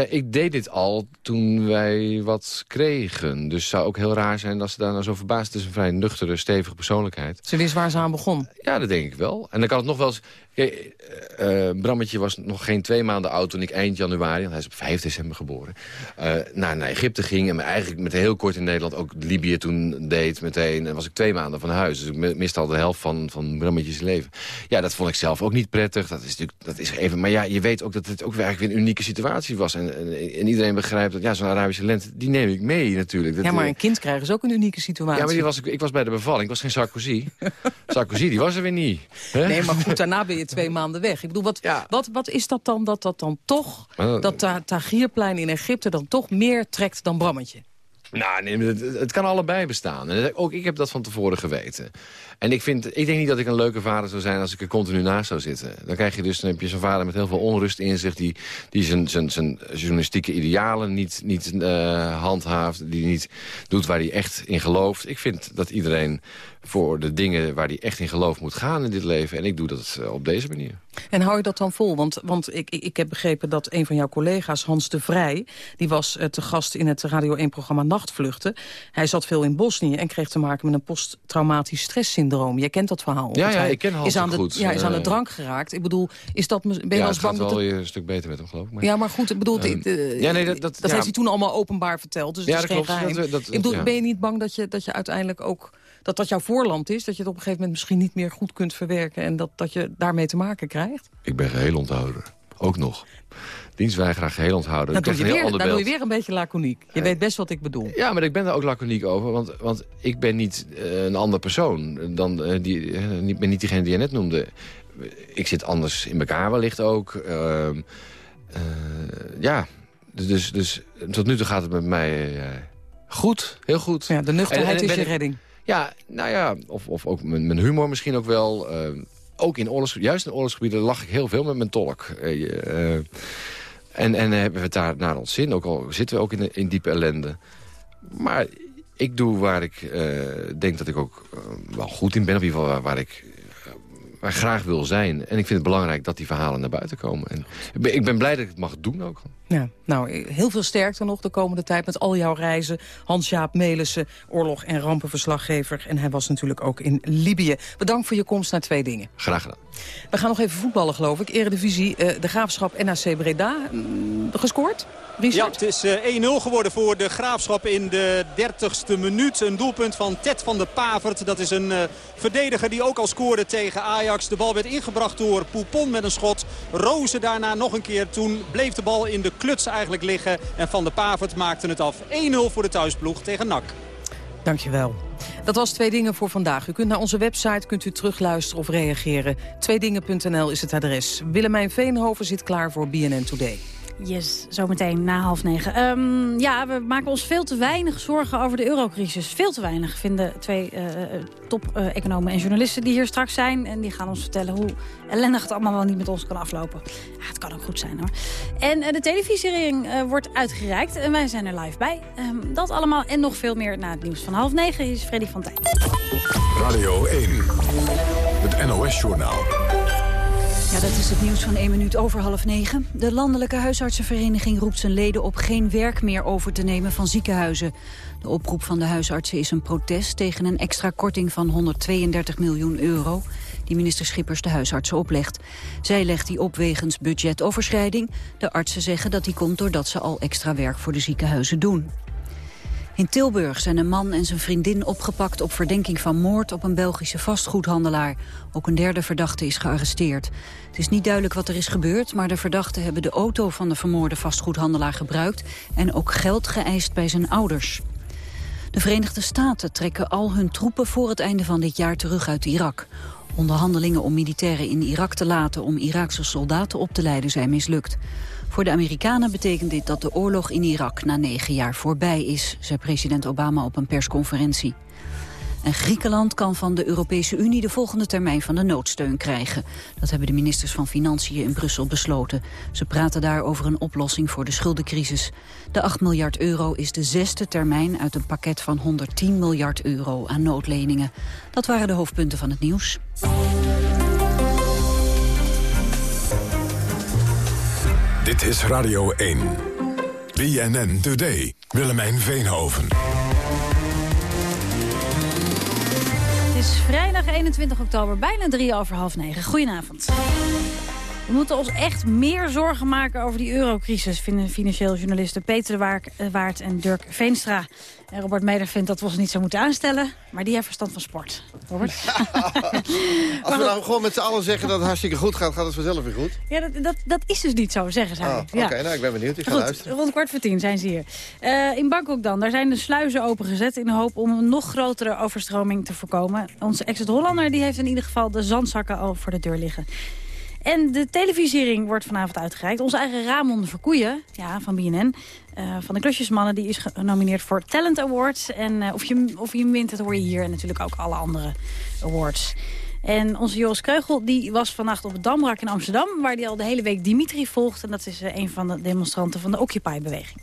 ik deed dit al toen wij wat kregen. Dus het zou ook heel raar zijn als ze daar nou zo verbaasd... Is een vrij nuchtere, stevige persoonlijkheid. Ze wist waar ze aan begon? Ja, dat denk ik wel. En dan kan het nog wel eens... Kijk, uh, Brammetje was nog geen twee maanden oud toen ik eind januari... want hij is op 5 december geboren... Uh, naar, naar Egypte ging en me eigenlijk met heel kort in Nederland... ook Libië toen deed meteen. En was ik twee maanden van huis. Dus ik miste al de helft van, van Brammetjes leven. Ja, dat vond ik zelf ook niet prettig. Dat is natuurlijk dat is even... Maar ja, je weet ook dat het ook eigenlijk weer een unieke situatie was. En, en, en iedereen begrijpt dat ja, zo'n Arabische lente... die neem ik mee natuurlijk. Dat, ja, maar een kind krijgen is ook een unieke situatie. Ja, maar die was, ik was bij de bevalling. Ik was geen Sarkozy. Sarkozy, die was er weer niet. Nee, maar goed, daarna ben je twee maanden weg. Ik bedoel, wat, ja. wat, wat is dat dan dat dat dan toch... Uh, dat Ta Tahrirplein in Egypte dan toch meer trekt dan Brammetje? Nou, nee, het, het, kan allebei bestaan. En ook ik heb dat van tevoren geweten. En ik, vind, ik denk niet dat ik een leuke vader zou zijn als ik er continu naast zou zitten. Dan krijg je dus dan heb je zo'n vader met heel veel onrust in zich... die, die zijn, zijn, zijn journalistieke idealen niet, niet uh, handhaaft... die niet doet waar hij echt in gelooft. Ik vind dat iedereen voor de dingen waar hij echt in gelooft moet gaan in dit leven. En ik doe dat uh, op deze manier. En hou je dat dan vol? Want, want ik, ik, heb begrepen dat een van jouw collega's, Hans de Vrij... die was uh, te gast in het Radio 1-programma Nachtvluchten. Hij zat veel in Bosnië en kreeg te maken met een posttraumatisch stresssyndroom. Jij kent dat verhaal. Ja, ja ik ken Hans is aan de, goed. Ja, is aan de drank geraakt. Ik bedoel, is dat, ben je ja, als bang... het gaat wel weer een stuk beter met hem, geloof ik. Maar, ja, maar goed, ik bedoel, um, uh, ja, nee, dat, dat, dat ja. heeft hij toen allemaal openbaar verteld. Dus ja, het is dat geen klopt. geheim. Dat, dat, ik bedoel, ja. ben je niet bang dat je, dat je uiteindelijk ook dat dat jouw voorland is, dat je het op een gegeven moment misschien niet meer goed kunt verwerken en dat, dat je daarmee te maken krijgt? Ik ben geheel onthouder. Ook nog. Dienstweigeраar geheel onthouden. Dan, doe je, weer, dan doe je weer een beetje laconiek. Je weet best wat ik bedoel. Ja, maar ik ben er ook laconiek over. Want, want ik ben niet uh, een ander persoon. Dan, uh, die, uh, ik ben niet diegene die je net noemde. Ik zit anders in elkaar wellicht ook. Ehm, ja, dus, dus tot nu toe gaat het met mij goed. Heel goed. Ja, de nuchterheid is je redding. Ja, nou ja, of, of ook mijn, mijn humor misschien ook wel. Uh, ook in oorlogs, juist in oorlogsgebieden lach ik heel veel met mijn tolk. Uh, uh, en, en hebben we het daar naar ons zin. Ook al zitten we ook in, in diepe ellende. Maar ik doe waar ik denk dat ik ook wel goed in ben. Of in ieder geval waar, waar ik waar graag wil zijn. En ik vind het belangrijk dat die verhalen naar buiten komen. En ik ben blij dat ik het mag doen ook. Ja, nou, heel veel sterkte nog de komende tijd met al jouw reizen. Hans-Jaap Melissen, oorlog- en rampenverslaggever. En hij was natuurlijk ook in Libië. Bedankt voor je komst naar Twee Dingen. Graag gedaan. We gaan nog even voetballen, geloof ik. Eredivisie, uh, de Graafschap NAC Breda. Mm, gescoord? Richard? Ja, het is uh, 1-0 geworden voor de Graafschap in de 30ste minuut. Een doelpunt van Ted van de Pavert. Dat is een uh, verdediger die ook al scoorde tegen Ajax. De bal werd ingebracht door Poupon met een schot. Rozen daarna nog een keer. Toen bleef de bal in de kluts eigenlijk liggen. En Van de Pavert maakte het af. 1-0 voor de thuisploeg tegen NAC. Dankjewel. Dat was Twee Dingen voor vandaag. U kunt naar onze website kunt u terugluisteren of reageren. Tweedingen.nl is het adres. Willemijn Veenhoven zit klaar voor BNN Today. Yes, zometeen na half negen. Um, ja, we maken ons veel te weinig zorgen over de eurocrisis. Veel te weinig, vinden twee uh, top-economen en journalisten die hier straks zijn. En die gaan ons vertellen hoe ellendig het allemaal wel niet met ons kan aflopen. Ja, het kan ook goed zijn hoor. En uh, de televisiering wordt uitgereikt en wij zijn er live bij. Um, dat allemaal en nog veel meer na het nieuws van half negen is Freddy van Tijn. Radio 1, het NOS-journaal. Ja, dat is het nieuws van 1 minuut over half negen. De Landelijke Huisartsenvereniging roept zijn leden op geen werk meer over te nemen van ziekenhuizen. De oproep van de huisartsen is een protest tegen een extra korting van 132 miljoen euro die minister Schippers de huisartsen oplegt. Zij legt die op wegens budgetoverschrijding. De artsen zeggen dat die komt doordat ze al extra werk voor de ziekenhuizen doen. In Tilburg zijn een man en zijn vriendin opgepakt op verdenking van moord op een Belgische vastgoedhandelaar. Ook een derde verdachte is gearresteerd. Het is niet duidelijk wat er is gebeurd, maar de verdachten hebben de auto van de vermoorde vastgoedhandelaar gebruikt en ook geld geëist bij zijn ouders. De Verenigde Staten trekken al hun troepen voor het einde van dit jaar terug uit Irak. Onderhandelingen om militairen in Irak te laten om Iraakse soldaten op te leiden zijn mislukt. Voor de Amerikanen betekent dit dat de oorlog in Irak na negen jaar voorbij is, zei president Obama op een persconferentie. En Griekenland kan van de Europese Unie de volgende termijn van de noodsteun krijgen. Dat hebben de ministers van Financiën in Brussel besloten. Ze praten daar over een oplossing voor de schuldencrisis. De 8 miljard euro is de zesde termijn uit een pakket van 110 miljard euro aan noodleningen. Dat waren de hoofdpunten van het nieuws. Dit is Radio 1. BNN Today. Willemijn Veenhoven. Het is vrijdag 21 oktober, bijna drie over half negen. Goedenavond. We moeten ons echt meer zorgen maken over die eurocrisis... vinden financieel journalisten Peter de eh, Waard en Dirk Veenstra. En Robert Meder vindt dat we ons niet zo moeten aanstellen. Maar die heeft verstand van sport. Robert? Als we nou gewoon met z'n allen zeggen dat het hartstikke goed gaat... gaat het vanzelf weer goed? Ja, dat, dat, dat is dus niet zo, zeggen zij. Oh, Oké, okay, nou, ik ben benieuwd. Ik ga goed, luisteren. Rond kwart voor tien zijn ze hier. Uh, in Bangkok dan. Daar zijn de sluizen opengezet... in de hoop om een nog grotere overstroming te voorkomen. Onze ex-Hollander heeft in ieder geval de zandzakken al voor de deur liggen. En de televisiering wordt vanavond uitgereikt. Onze eigen Ramon Verkoeien ja, van BNN, uh, van de Klusjesmannen... die is genomineerd voor Talent Awards. En uh, of, je, of je wint, dat hoor je hier. En natuurlijk ook alle andere awards. En onze Joris Kreugel die was vannacht op het Damrak in Amsterdam... waar hij al de hele week Dimitri volgt. En dat is uh, een van de demonstranten van de Occupy-beweging.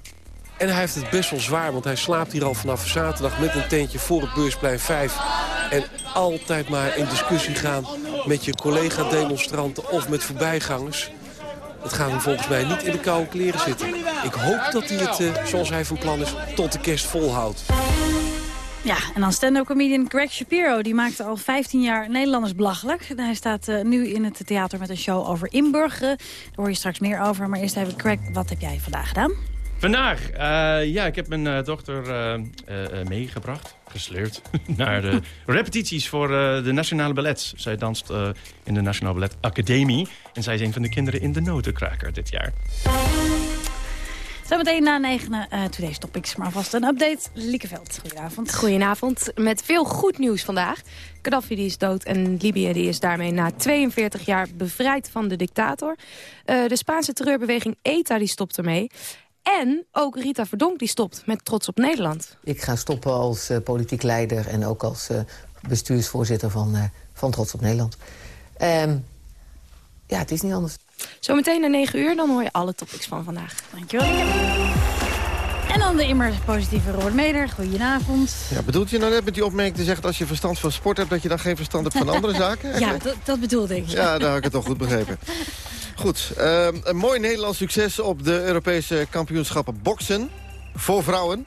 En hij heeft het best wel zwaar, want hij slaapt hier al vanaf zaterdag... met een tentje voor het Beursplein 5. En altijd maar in discussie gaan met je collega-demonstranten of met voorbijgangers. Het gaat hem volgens mij niet in de koude kleren zitten. Ik hoop dat hij het, uh, zoals hij van plan is, tot de kerst volhoudt. Ja, en dan stand-up comedian Greg Shapiro. Die maakte al 15 jaar Nederlanders belachelijk. Hij staat uh, nu in het theater met een show over inburgeren. Daar hoor je straks meer over. Maar eerst even, Greg, wat heb jij vandaag gedaan? Vandaag? Uh, ja, ik heb mijn uh, dochter meegebracht gesleurd naar de repetities voor uh, de Nationale Ballet. Zij danst uh, in de Nationale Ballet Academie. En zij is een van de kinderen in de notenkraker dit jaar. Zometeen na negen uh, Today's Topics. Maar vast een update. Liekeveld, goedenavond. Goedenavond. Met veel goed nieuws vandaag. Gaddafi die is dood en Libië die is daarmee na 42 jaar bevrijd van de dictator. Uh, de Spaanse terreurbeweging ETA die stopt ermee. En ook Rita Verdonk die stopt met Trots op Nederland. Ik ga stoppen als uh, politiek leider en ook als uh, bestuursvoorzitter van, uh, van Trots op Nederland. Um, ja, het is niet anders. Zometeen na 9 uur, dan hoor je alle topics van vandaag. Dankjewel. En dan de immer positieve Robert Meder. Goedenavond. Ja, bedoelt je nou net met die opmerking te zeggen... dat als je verstand van sport hebt... dat je dan geen verstand hebt van andere zaken? ja, dat, dat bedoelde ik. Ja, daar heb ik het toch goed begrepen. Goed, ehm, een mooi Nederlands succes op de Europese kampioenschappen boksen. Voor vrouwen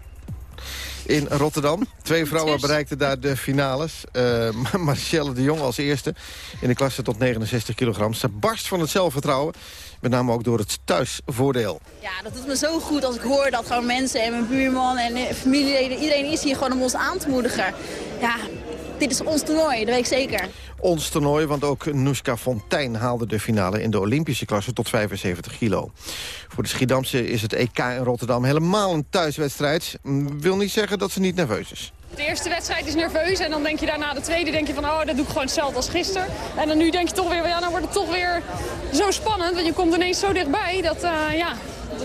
in Rotterdam. Twee vrouwen bereikten daar de finales. Uh, Marcelle de Jong als eerste in de klasse tot 69 kilogram. Ze barst van het zelfvertrouwen. Met name ook door het thuisvoordeel. Ja, dat doet me zo goed als ik hoor dat gewoon mensen en mijn buurman en familieleden... iedereen is hier gewoon om ons aan te moedigen. Ja, dit is ons toernooi, dat weet ik zeker. Ons toernooi, want ook Noeska Fontijn haalde de finale... in de Olympische klasse tot 75 kilo. Voor de Schiedamse is het EK in Rotterdam helemaal een thuiswedstrijd. Wil niet zeggen dat ze niet nerveus is. De eerste wedstrijd is nerveus en dan denk je daarna de tweede denk je van oh dat doe ik gewoon hetzelfde als gisteren. En dan nu denk je toch weer, ja dan wordt het toch weer zo spannend, want je komt ineens zo dichtbij dat uh, ja,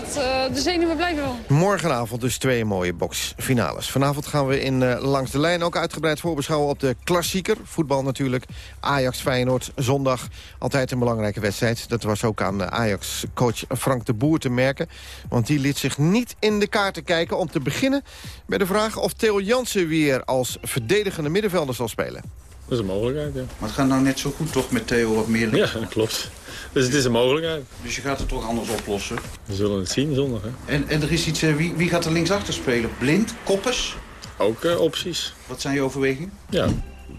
uh, de zenuwen blijven wel. Morgenavond dus twee mooie boxfinales. Vanavond gaan we in uh, Langs de Lijn ook uitgebreid voorbeschouwen op de klassieker. Voetbal natuurlijk. Ajax-Feyenoord zondag. Altijd een belangrijke wedstrijd. Dat was ook aan Ajax-coach Frank de Boer te merken. Want die liet zich niet in de kaarten kijken. Om te beginnen bij de vraag of Theo Jansen weer als verdedigende middenvelder zal spelen. Dat is een mogelijkheid, ja. Maar het gaat nou net zo goed toch met Theo wat meer... Ja, dat klopt. Dus het is een mogelijkheid. Dus je gaat het toch anders oplossen? We zullen het zien zondag, hè. En, en er is iets, uh, wie, wie gaat er linksachter spelen? Blind, Koppers? Ook uh, opties. Wat zijn je overwegingen? Ja,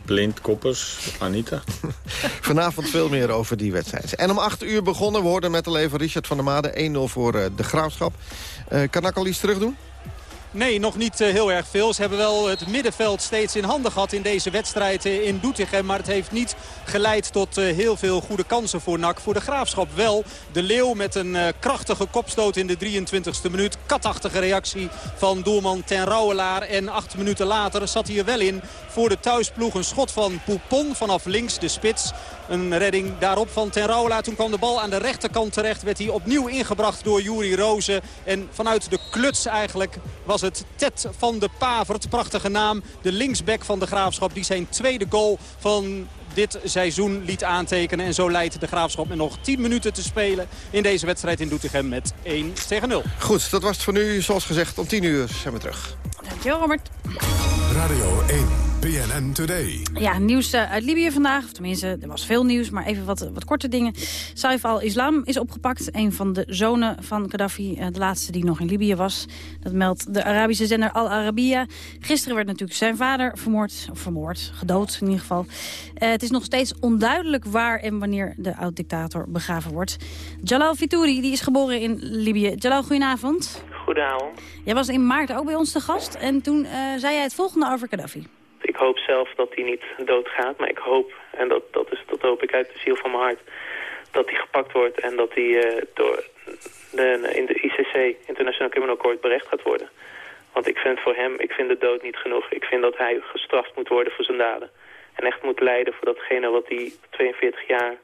Blind, Koppers, Anita. Vanavond veel meer over die wedstrijd. En om 8 uur begonnen. We hoorden met al even Richard van der Made. 1-0 voor uh, de Graafschap. kan ik al iets terug doen? Nee, nog niet uh, heel erg veel. Ze hebben wel het middenveld steeds in handen gehad in deze wedstrijd uh, in Doetinchem. Maar het heeft niet geleid tot uh, heel veel goede kansen voor NAC. Voor de Graafschap wel. De Leeuw met een krachtige kopstoot in de 23e minuut. Katachtige reactie van doelman Ten Rouwelaar. En acht minuten later zat hij er wel in voor de thuisploeg. Een schot van Poupon vanaf links, de spits. Een redding daarop van Ten. Toen kwam de bal aan de rechterkant terecht. Werd hij opnieuw ingebracht door Juri Rozen. En vanuit de kluts eigenlijk was het Ted van de Pavert. Prachtige naam. De linksback van de Graafschap. Die zijn tweede goal van dit seizoen liet aantekenen. En zo leidt de Graafschap met nog 10 minuten te spelen in deze wedstrijd in Doetinchem met 1 tegen 0. Goed, dat was het voor nu. Zoals gezegd, om 10 uur zijn we terug. Dankjewel, Robert. Radio 1, PNN Today. Ja, nieuws eh, uit Libië vandaag. Of tenminste, er was veel nieuws, maar even wat, wat korte dingen. Saif al-Islam is opgepakt. Een van de zonen van Gaddafi, eh, de laatste die nog in Libië was. Dat meldt de Arabische zender Al Arabiya. Gisteren werd natuurlijk zijn vader vermoord. Of vermoord, gedood in ieder geval. Uh, het is nog steeds onduidelijk waar en wanneer de oud-dictator begraven wordt. Jalal Fitouri, die is geboren in Libië. Jalal, goedenavond. Goedenavond. Jij was in maart ook bij ons te gast en toen uh, zei jij het volgende over Gaddafi. Ik hoop zelf dat hij niet doodgaat, maar ik hoop, en dat, dat, is, dat hoop ik uit de ziel van mijn hart, dat hij gepakt wordt en dat hij uh, door de, in de ICC, International Criminal Court, berecht gaat worden. Want ik vind voor hem, ik vind de dood niet genoeg. Ik vind dat hij gestraft moet worden voor zijn daden. En echt moet lijden voor datgene wat hij 42 jaar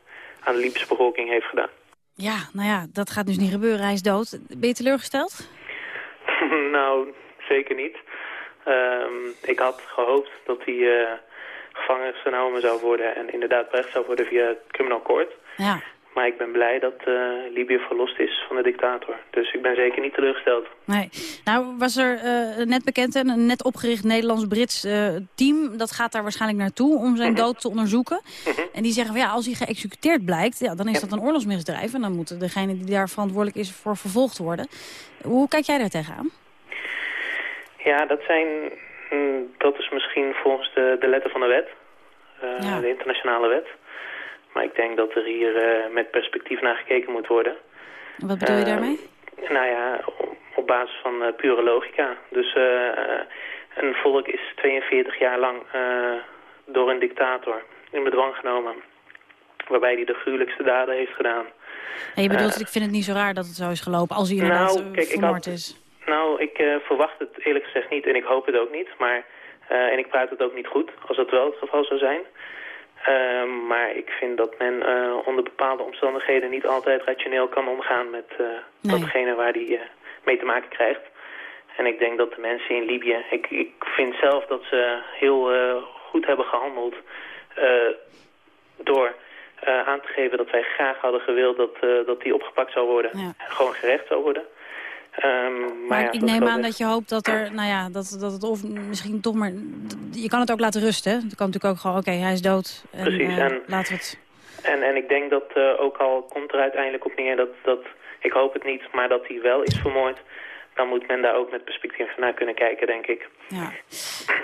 aan de Libische bevolking heeft gedaan. Ja, nou ja, dat gaat dus niet gebeuren. Hij is dood. Ben je teleurgesteld? nou, zeker niet. Um, ik had gehoopt dat hij uh, gevangen genomen zou worden en inderdaad berecht zou worden via het criminal court. Ja. Maar ik ben blij dat uh, Libië verlost is van de dictator. Dus ik ben zeker niet teleurgesteld. Nee. Nou was er uh, net bekend een net opgericht Nederlands-Brits uh, team. Dat gaat daar waarschijnlijk naartoe om zijn dood te onderzoeken. En die zeggen van ja, als hij geëxecuteerd blijkt, ja, dan is dat een oorlogsmisdrijf. En dan moet degene die daar verantwoordelijk is voor vervolgd worden. Hoe kijk jij daar tegenaan? Ja, dat zijn... Mm, dat is misschien volgens de, de letter van de wet. Ja. De internationale wet. Maar ik denk dat er hier uh, met perspectief naar gekeken moet worden. Wat bedoel je uh, daarmee? Nou ja, op, basis van uh, pure logica. Dus een volk is 42 jaar lang door een dictator in bedwang genomen. Waarbij hij de gruwelijkste daden heeft gedaan. En je bedoelt, ik vind het niet zo raar dat het zo is gelopen als hij inderdaad nou, kijk, vermoord had, is. Nou, ik verwacht het eerlijk gezegd niet en ik hoop het ook niet. Maar, en ik praat het ook niet goed, als dat wel het geval zou zijn. Uh, maar ik vind dat men uh, onder bepaalde omstandigheden niet altijd rationeel kan omgaan met uh, nee. datgene waar hij mee te maken krijgt. En ik denk dat de mensen in Libië, ik, ik vind zelf dat ze heel goed hebben gehandeld door aan te geven dat wij graag hadden gewild dat, dat die opgepakt zou worden. Ja. En gewoon gerecht zou worden. Ehm, Maar, ja, ik neem aan dat je hoopt dat er, nou ja, dat, dat het of misschien toch maar... Je kan het ook laten rusten, hè? Het kan natuurlijk ook gewoon, oké, hij is dood. En, Precies, eh, en- laten we het... En, en ik denk dat eh, ook al komt er uiteindelijk op neer dat, dat, ik hoop het niet, maar dat hij wel is vermoord, dan moet men daar ook met perspectief naar kunnen kijken, denk ik. Ja.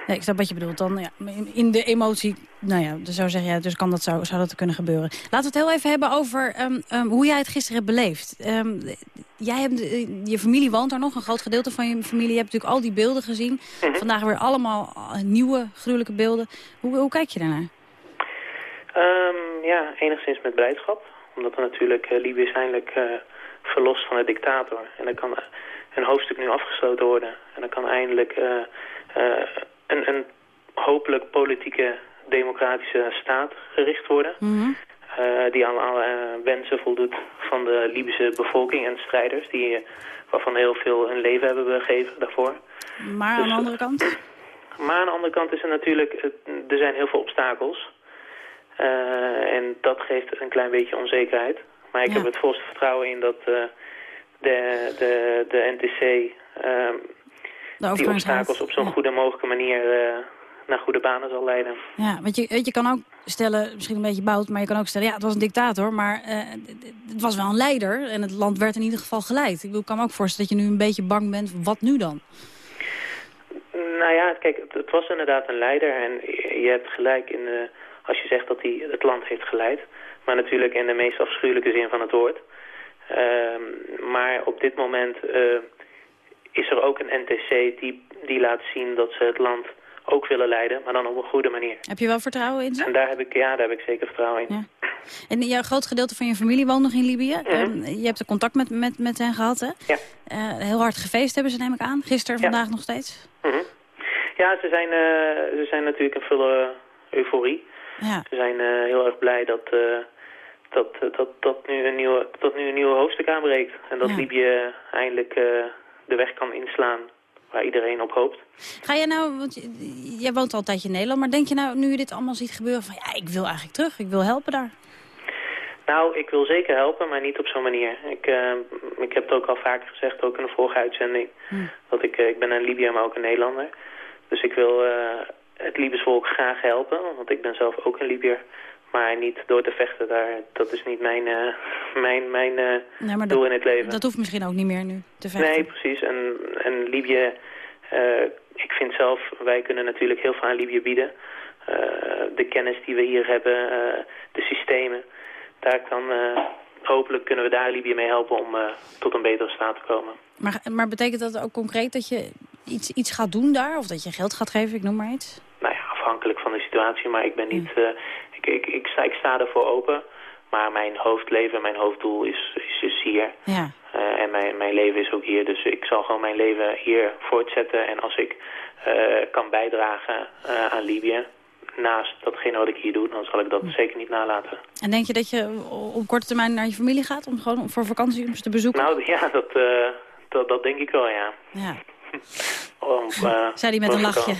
Nee, ik snap wat je bedoelt. Dan, ja, in- de emotie, nou ja, dus zou zeggen, ja, dus kan dat zo, zou dat kunnen gebeuren. Laten we het heel even hebben over ehm, ehm, hoe jij het gisteren hebt beleefd. Ehm, jij hebt, eh, je familie woont daar nog, een groot gedeelte van je familie. Je hebt natuurlijk al die beelden gezien. Vandaag weer allemaal eh, nieuwe, gruwelijke beelden. Hoe, hoe kijk je daarnaar? Ja, enigszins met blijdschap, omdat er natuurlijk eh, Libië is eindelijk verlost van de dictator. En dan kan een hoofdstuk nu afgesloten worden. En dan kan eindelijk eh, eh, een, een hopelijk politieke democratische staat gericht worden. eh, die aan alle wensen voldoet van de Libische bevolking en strijders, die, waarvan heel veel hun leven hebben begeven daarvoor. Maar aan de andere kant? Maar aan de andere kant is er natuurlijk, er zijn heel veel obstakels. En dat geeft een klein beetje onzekerheid. Maar ik Ja. heb het volste vertrouwen in dat de, de, de NTC ehm, die obstakels op zo'n goede mogelijke manier eh, naar goede banen zal leiden. Ja, want je, weet, je kan ook stellen, misschien een beetje bout, maar je kan ook stellen, ja, het was een dictator, maar eh, het was wel een leider en het land werd in ieder geval geleid. Ik bedoel, ik kan me ook voorstellen dat je nu een beetje bang bent, wat nu dan? Nou ja, kijk, het, het was inderdaad een leider en je hebt gelijk in de, als je zegt dat hij het land heeft geleid. Maar natuurlijk in de meest afschuwelijke zin van het woord. Ehm, maar op dit moment eh, is er ook een NTC die, die laat zien dat ze het land ook willen leiden, maar dan op een goede manier. Heb je wel vertrouwen in ze? En daar heb ik, ja, daar heb ik zeker vertrouwen in. En jouw groot gedeelte van je familie woont nog in Libië. Ehm, je hebt er contact met, met, met hen gehad, hè? Ja. Eh, heel hard gefeest hebben ze, neem ik aan. Gisteren, vandaag nog steeds. Mhm. Ja, ze zijn, eh, ze zijn natuurlijk in volle euforie. Ja. Ze zijn heel erg blij dat, dat, eh, dat, dat, nu een nieuwe, dat nu een nieuwe hoofdstuk aanbreekt. En dat Ja. Libië eindelijk eh, de weg kan inslaan waar iedereen op hoopt. Ga jij nou, want jij woont al een tijdje in Nederland, maar denk je nou, nu je dit allemaal ziet gebeuren, van ja, ik wil eigenlijk terug, ik wil helpen daar? Nou, ik wil zeker helpen, maar niet op zo'n manier. Ik, eh, ik heb het ook al vaker gezegd, ook in de vorige uitzending, dat ik, ik ben een Libiër, maar ook een Nederlander. Dus ik wil het Libisch volk graag helpen, want ik ben zelf ook een Libiër. Maar niet door te vechten, daar, dat is niet mijn, eh, mijn, mijn eh, Nee, doel dat, in het leven. dat hoeft misschien ook niet meer nu te vechten. Nee, precies. En, en Libië, eh, ik vind zelf, wij kunnen natuurlijk heel veel aan Libië bieden. De kennis die we hier hebben, de systemen. Daar kan, hopelijk kunnen we daar Libië mee helpen om tot een betere staat te komen. Maar, maar betekent dat ook concreet dat je iets, iets gaat doen daar? Of dat je geld gaat geven, ik noem maar iets? Nou ja, afhankelijk van de situatie, maar ik ben niet... eh, ik, ik, sta, ik sta ervoor open, maar mijn hoofdleven, mijn hoofddoel is, is, is hier. Ja. Eh, en mijn, mijn leven is ook hier, dus ik zal gewoon mijn leven hier voortzetten. En als ik eh, kan bijdragen eh, aan Libië, naast datgene wat ik hier doe, dan zal ik dat zeker niet nalaten. En denk je dat je op korte termijn naar je familie gaat om gewoon voor vakantie te bezoeken? Nou ja, dat, dat, dat denk ik wel, ja. Ja. Om, Zei die met een lachje.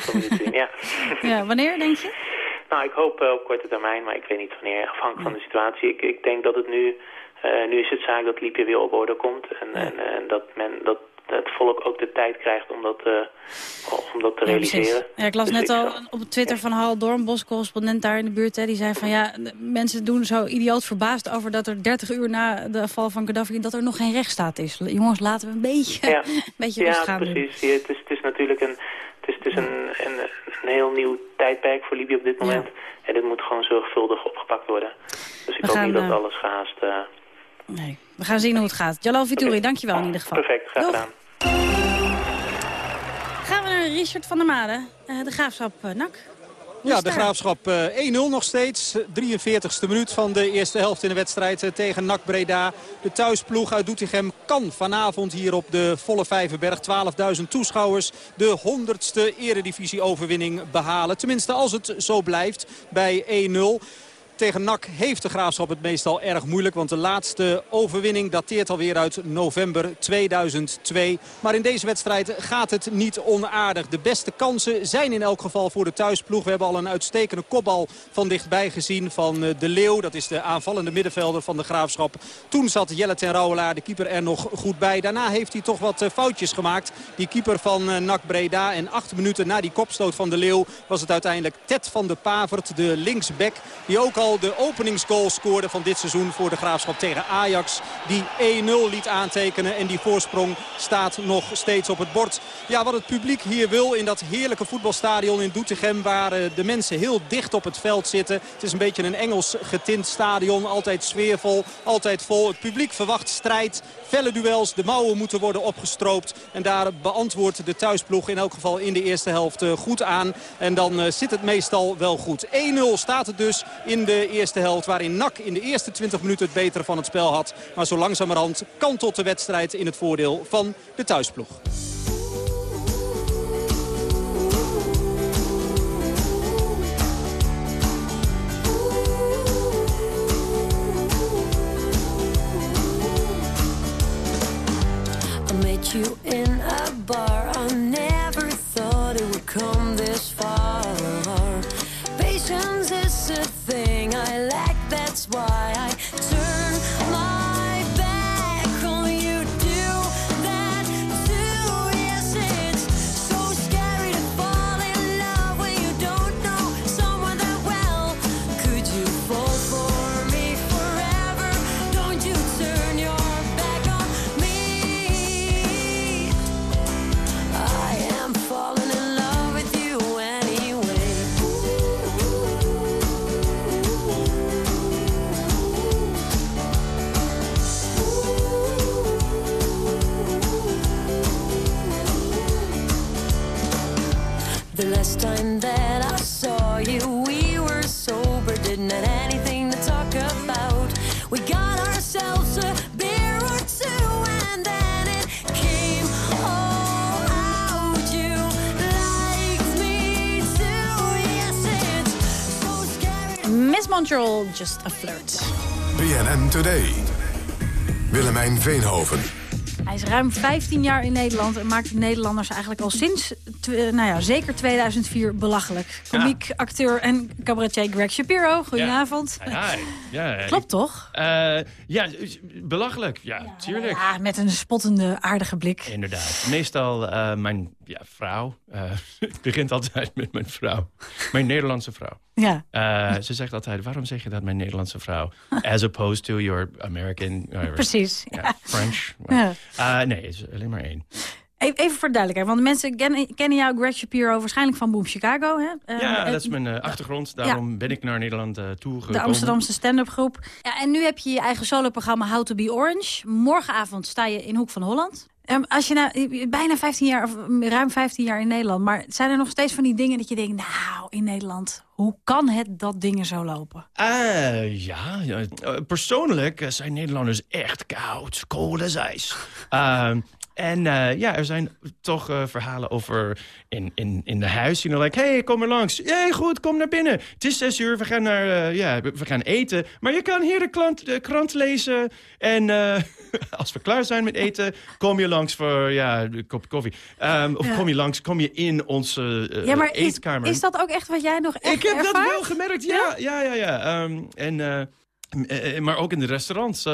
ja, wanneer denk je? Nou, ik hoop eh, op korte termijn, maar ik weet niet wanneer, afhankelijk van de situatie. Ik, ik denk dat het nu, eh, nu is het zaak dat Libië weer op orde komt. En, en, en dat, men, dat het volk ook de tijd krijgt om dat, eh, om dat te Ja, realiseren. Ja, ik las Dus net ik al op Twitter van Hal Doornbos, correspondent daar in de buurt. Hè, die zei van ja, mensen doen zo idioot verbaasd over dat er 30 uur na de val van Gaddafi... dat er nog geen rechtsstaat is. Jongens, laten we een beetje, Ja, een beetje ja gaan precies. Ja, het, is, het is natuurlijk een, het is, het is een, een, een heel nieuw tijdperk voor Libië op dit moment. En dit moet gewoon zorgvuldig opgepakt worden. Dus ik We hoop niet dat eh, alles gehaast... eh, Nee, we gaan zien hoe het gaat. Jalal Vituri, dankjewel in ieder geval. perfect, graag Doeg. gedaan. Gaan we naar Richard van der Made, eh, de graafschap NAC. Ja, de? Graafschap eh, 1-0 nog steeds. 43ste minuut van de eerste helft in de wedstrijd eh, tegen NAC Breda. De thuisploeg uit Doetinchem kan vanavond hier op de volle Vijverberg 12.000 toeschouwers de 100ste eredivisie overwinning behalen. Tenminste als het zo blijft bij 1-0. Tegen NAC heeft de Graafschap het meestal erg moeilijk. Want de laatste overwinning dateert alweer uit november 2002. Maar in deze wedstrijd gaat het niet onaardig. De beste kansen zijn in elk geval voor de thuisploeg. We hebben al een uitstekende kopbal van dichtbij gezien van eh, De Leeuw. Dat is de aanvallende middenvelder van de Graafschap. Toen zat Jelle ten Rouwelaar, de keeper, er nog goed bij. Daarna heeft hij toch wat eh, foutjes gemaakt. Die keeper van eh, NAC Breda. En acht minuten na die kopstoot van De Leeuw was het uiteindelijk Ted van de Pavert, de linksback. Die ook al de openingsgoal scoorde van dit seizoen voor de Graafschap tegen Ajax. Die 1-0 liet aantekenen en die voorsprong staat nog steeds op het bord. Ja, wat het publiek hier wil in dat heerlijke voetbalstadion in Doetinchem... waar de mensen heel dicht op het veld zitten. Het is een beetje een Engels getint stadion. Altijd sfeervol, altijd vol. Het publiek verwacht strijd, felle duels. De mouwen moeten worden opgestroopt. En daar beantwoordt de thuisploeg in elk geval in de eerste helft eh, goed aan. En dan eh, zit het meestal wel goed. 1-0 staat het dus in de eerste helft. Waarin NAC in de eerste 20 minuten het betere van het spel had. Maar zo langzamerhand tot de wedstrijd in het voordeel van de thuisploeg. in bar. I never thought it would come why I Miss Montreal, just a flirt. BNN Today. Willemijn Veenhoven. Hij is ruim 15 jaar in Nederland en maakt de Nederlanders eigenlijk al sinds, tw- nou ja, zeker 2004 belachelijk. Komiek, acteur en cabaretier Greg Shapiro. Goedenavond. Ja, ja, ja. Klopt toch? Eh, ja, belachelijk. Ja, tuurlijk. Ja, met een spottende, aardige blik. Inderdaad. Meestal eh, mijn ja, vrouw. eh, het begint altijd met mijn vrouw. Mijn Nederlandse vrouw. Ja. Eh, ze zegt altijd, waarom zeg je dat, mijn Nederlandse vrouw? As opposed to your American... whatever. Precies. French. Ja. Eh, nee, is alleen maar één. Even even voor de duidelijkheid, want de mensen kennen, kennen jou, Greg Shapiro, waarschijnlijk van Boom Chicago. Hè? Eh, ja, eh, dat is mijn eh, achtergrond. Daarom ben ik naar Nederland uh, toegekomen. De Amsterdamse stand-up groep. Ja, en nu heb je je eigen soloprogramma How to be Orange. Morgenavond sta je in Hoek van Holland. Um, als je nou bijna 15 jaar, of ruim 15 jaar in Nederland... maar zijn er nog steeds van die dingen dat je denkt... nou, in Nederland, hoe kan het dat dingen zo lopen? Uh, ja, ja, persoonlijk zijn Nederlanders echt koud. Cold as ijs. Uh, en uh, ja, er zijn toch uh, verhalen over in, in, in de huis. You know, like, hey, kom er langs. hey, goed, kom naar binnen. Het is zes uur, we gaan, naar, uh, ja, we gaan eten. Maar je kan hier de, klant, de krant lezen. En als we klaar zijn met eten, kom je langs voor ja, een kop koffie. Um, of ja. kom je langs, kom je in onze ja, maar eetkamer. Is, is dat ook echt wat jij nog echt Ik heb ervaart? dat wel gemerkt, ja. Ja, ja, ja. Um, en, maar ook in de restaurants...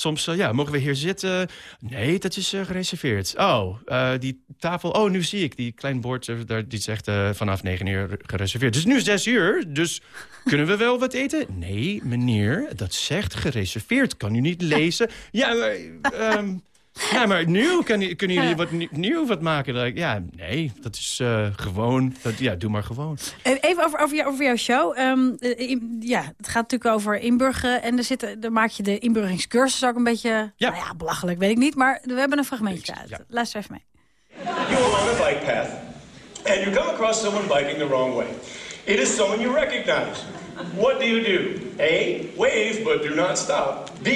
Soms, uh, ja, mogen we hier zitten? Nee, dat is uh, gereserveerd. Oh, uh, die tafel, oh, nu zie ik. Die klein bord, daar, die zegt vanaf 9 uur gereserveerd. Dus nu 6 uur, dus kunnen we wel wat eten? Nee, meneer, dat zegt gereserveerd. Kan u niet lezen? Ja. Um, ja, maar nu kan, kunnen jullie wat nieuw wat maken. Ja, nee, dat is uh, gewoon. Dat, ja, doe maar gewoon. Even over, over, jou, over jouw show. Um, in, ja, het gaat natuurlijk over inburgen. En er zitten, dan maak je de inburgingscursus ook een beetje... Ja. Nou ja, belachelijk, weet ik niet. Maar we hebben een fragmentje uit. Ja. Luister even mee. You are on a bike path. And you come across someone biking the wrong way. It is someone you recognize. What do you do? A, wave, but do not stop. B,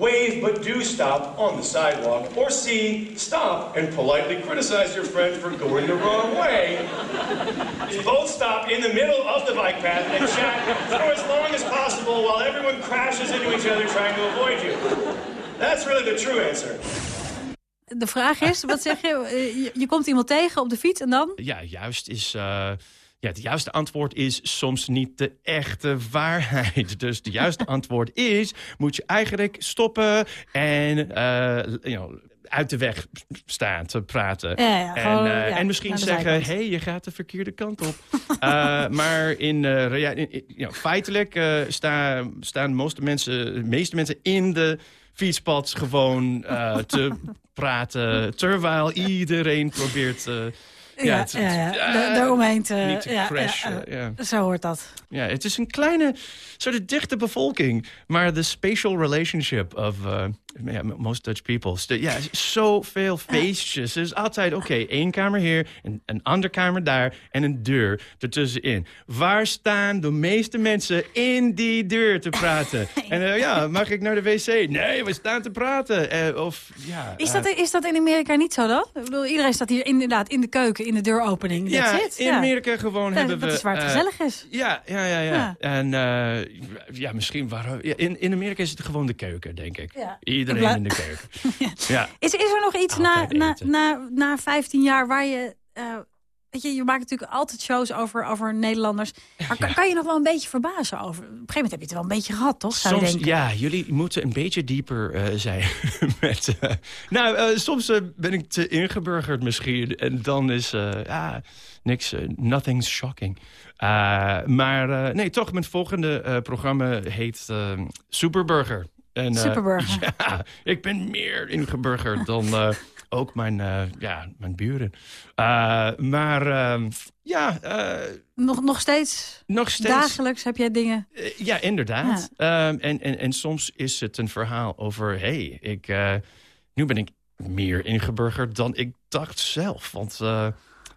wave but do stop on the sidewalk. Or C, stop and politely criticize your friend for going the wrong way. Both stop in the middle of the bike path and chat for as long as possible while everyone crashes into each other trying to avoid you. That's really the true answer. De vraag is, wat zeg je? Eh, je? Je komt iemand tegen op de fiets en dan? Ja, juist is... eh, ja, het juiste antwoord is soms niet de echte waarheid. Dus het juiste antwoord is... moet je eigenlijk stoppen en eh, you know, uit de weg staan te praten. Ja, ja, en, gewoon, eh, ja, en misschien zeggen... hé, hey, je gaat de verkeerde kant op. Eh, maar in, rea- in- in- you know, feitelijk staan, staan de meeste mensen, meeste mensen in de fietspad gewoon te praten... terwijl iedereen probeert... Ja, te- ja, ja. daaromheen te... niet te crashen. Zo hoort dat. Ja, het is een kleine, soort of dichte bevolking. Maar de spatial relationship of uh, most Dutch people. Ja, zoveel feestjes. Er is altijd, oké, één kamer hier, een, een andere kamer daar en een deur ertussenin. Waar staan de meeste mensen in die deur te praten? En eh, ja, mag ik naar de wc? Nee, we staan te praten. Eh, of, ja, Is dat, is dat in Amerika niet zo dan? Ik bedoel, iedereen staat hier inderdaad in de keuken, in de deuropening. That's Ja, it. in Amerika gewoon Ja, hebben we... Dat is waar het gezellig is. Ja, ja, ja. ja. Ja. En eh, ja, misschien waarom... Ja, in, in Amerika is het gewoon de keuken, denk ik. Ja. Iedereen bla- in de keuken. ja. Is, is er nog iets na, na, na, na 15 jaar waar je... eh, weet je, je maakt natuurlijk altijd shows over, over Nederlanders. Maar kan, kan je nog wel een beetje verbazen over? Op een gegeven moment heb je het wel een beetje gehad, toch? Zou Soms, ja, jullie moeten een beetje dieper eh, zijn. met, eh, nou, eh, soms ben ik te ingeburgerd misschien. En dan is, ja, niks, nothing's shocking. Uh, maar uh, nee, toch, mijn volgende uh, programma heet uh, Superburger. En, Superburger. Ja, ik ben meer ingeburgerd dan ook mijn, ja, mijn buren. maar ehm, ja... nog, nog steeds? Nog steeds. Dagelijks heb jij dingen? ja, inderdaad. Ja. Um, en, en, en soms is het een verhaal over... hey, ik, nu ben ik meer ingeburgerd dan ik dacht zelf. Want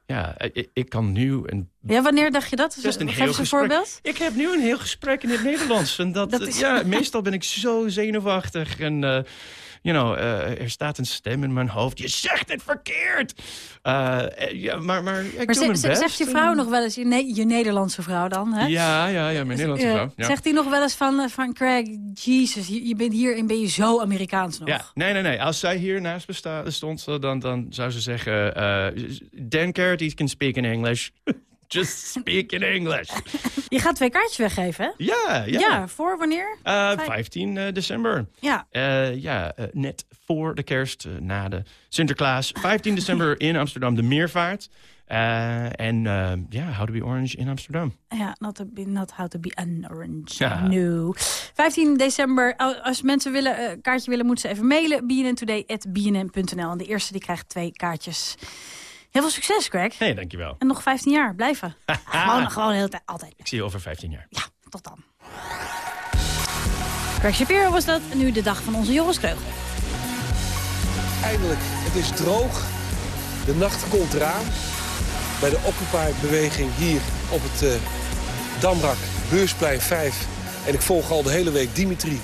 ja, ik, ik, kan nu een... Ja, wanneer dacht je dat? Een Geef heel een gesprek. voorbeeld. Ik heb nu een heel gesprek in het Nederlands. En dat, Dat is- ja, meestal ben ik zo zenuwachtig. En, eh, you know, eh, er staat een stem in mijn hoofd. Je zegt het verkeerd! Eh, ja, maar, maar ik Maar doe mijn best. zegt je vrouw nog wel eens, je, ne- je Nederlandse vrouw dan, hè? Ja, ja, ja, mijn Nederlandse vrouw. Ja. Zegt hij nog wel eens van, van Craig, Jesus, je, je bent hier en ben je zo Amerikaans nog? Ja, nee, nee, nee. Als zij hier naast me stond, dan, dan zou ze zeggen... Dan Carrot can speak in English. Just speak in English. Je gaat twee kaartjes weggeven, hè? Ja, ja. Ja, voor wanneer? Eh, Vijf- 15 eh, december. Ja. Eh, ja, eh, net voor de kerst, eh, na de Sinterklaas. 15 december in Amsterdam, de Meervaart. Eh, en eh, ja, How to be Orange in Amsterdam. Ja, not, to be, not how to be an orange. Ja. No. 15 december. Al- Als mensen willen, eh, een kaartje willen, moeten ze even mailen. bnntoday.bnn.nl. En de eerste die krijgt twee kaartjes. Heel veel succes, Greg. Nee, dankjewel. En nog 15 jaar, blijven. gewoon, gewoon de hele tijd, altijd. Ik zie je over 15 jaar. Tot dan. Greg Shapiro was dat. En nu de dag van onze Joris Kreugel. Eindelijk, het is droog. De nacht komt eraan. Bij de Occupy-beweging hier op het eh, Damrak, Beursplein 5. En ik volg al de hele week Dimitri.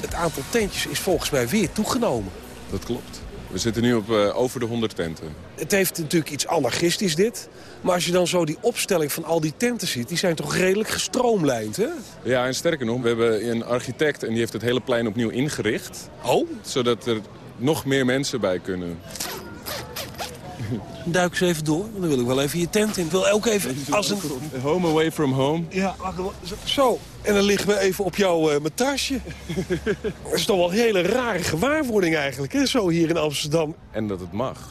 Het aantal tentjes is volgens mij weer toegenomen. Dat klopt. We zitten nu op eh, over de 100 tenten. Het heeft natuurlijk iets anarchistisch dit. Maar als je dan zo die opstelling van al die tenten ziet... die zijn toch redelijk gestroomlijnd, hè? Ja, en sterker nog, we hebben een architect en die heeft het hele plein opnieuw ingericht. Oh? Zodat er nog meer mensen bij kunnen. Duik eens even door, want dan wil ik wel even je tent in. Ik wil ook even als een... Home away from home. Ja, wacht even. zo. En dan liggen we even op jouw uh, matasje. Dat is toch wel een hele rare gewaarwording eigenlijk, hè? Zo hier in Amsterdam. En dat het mag.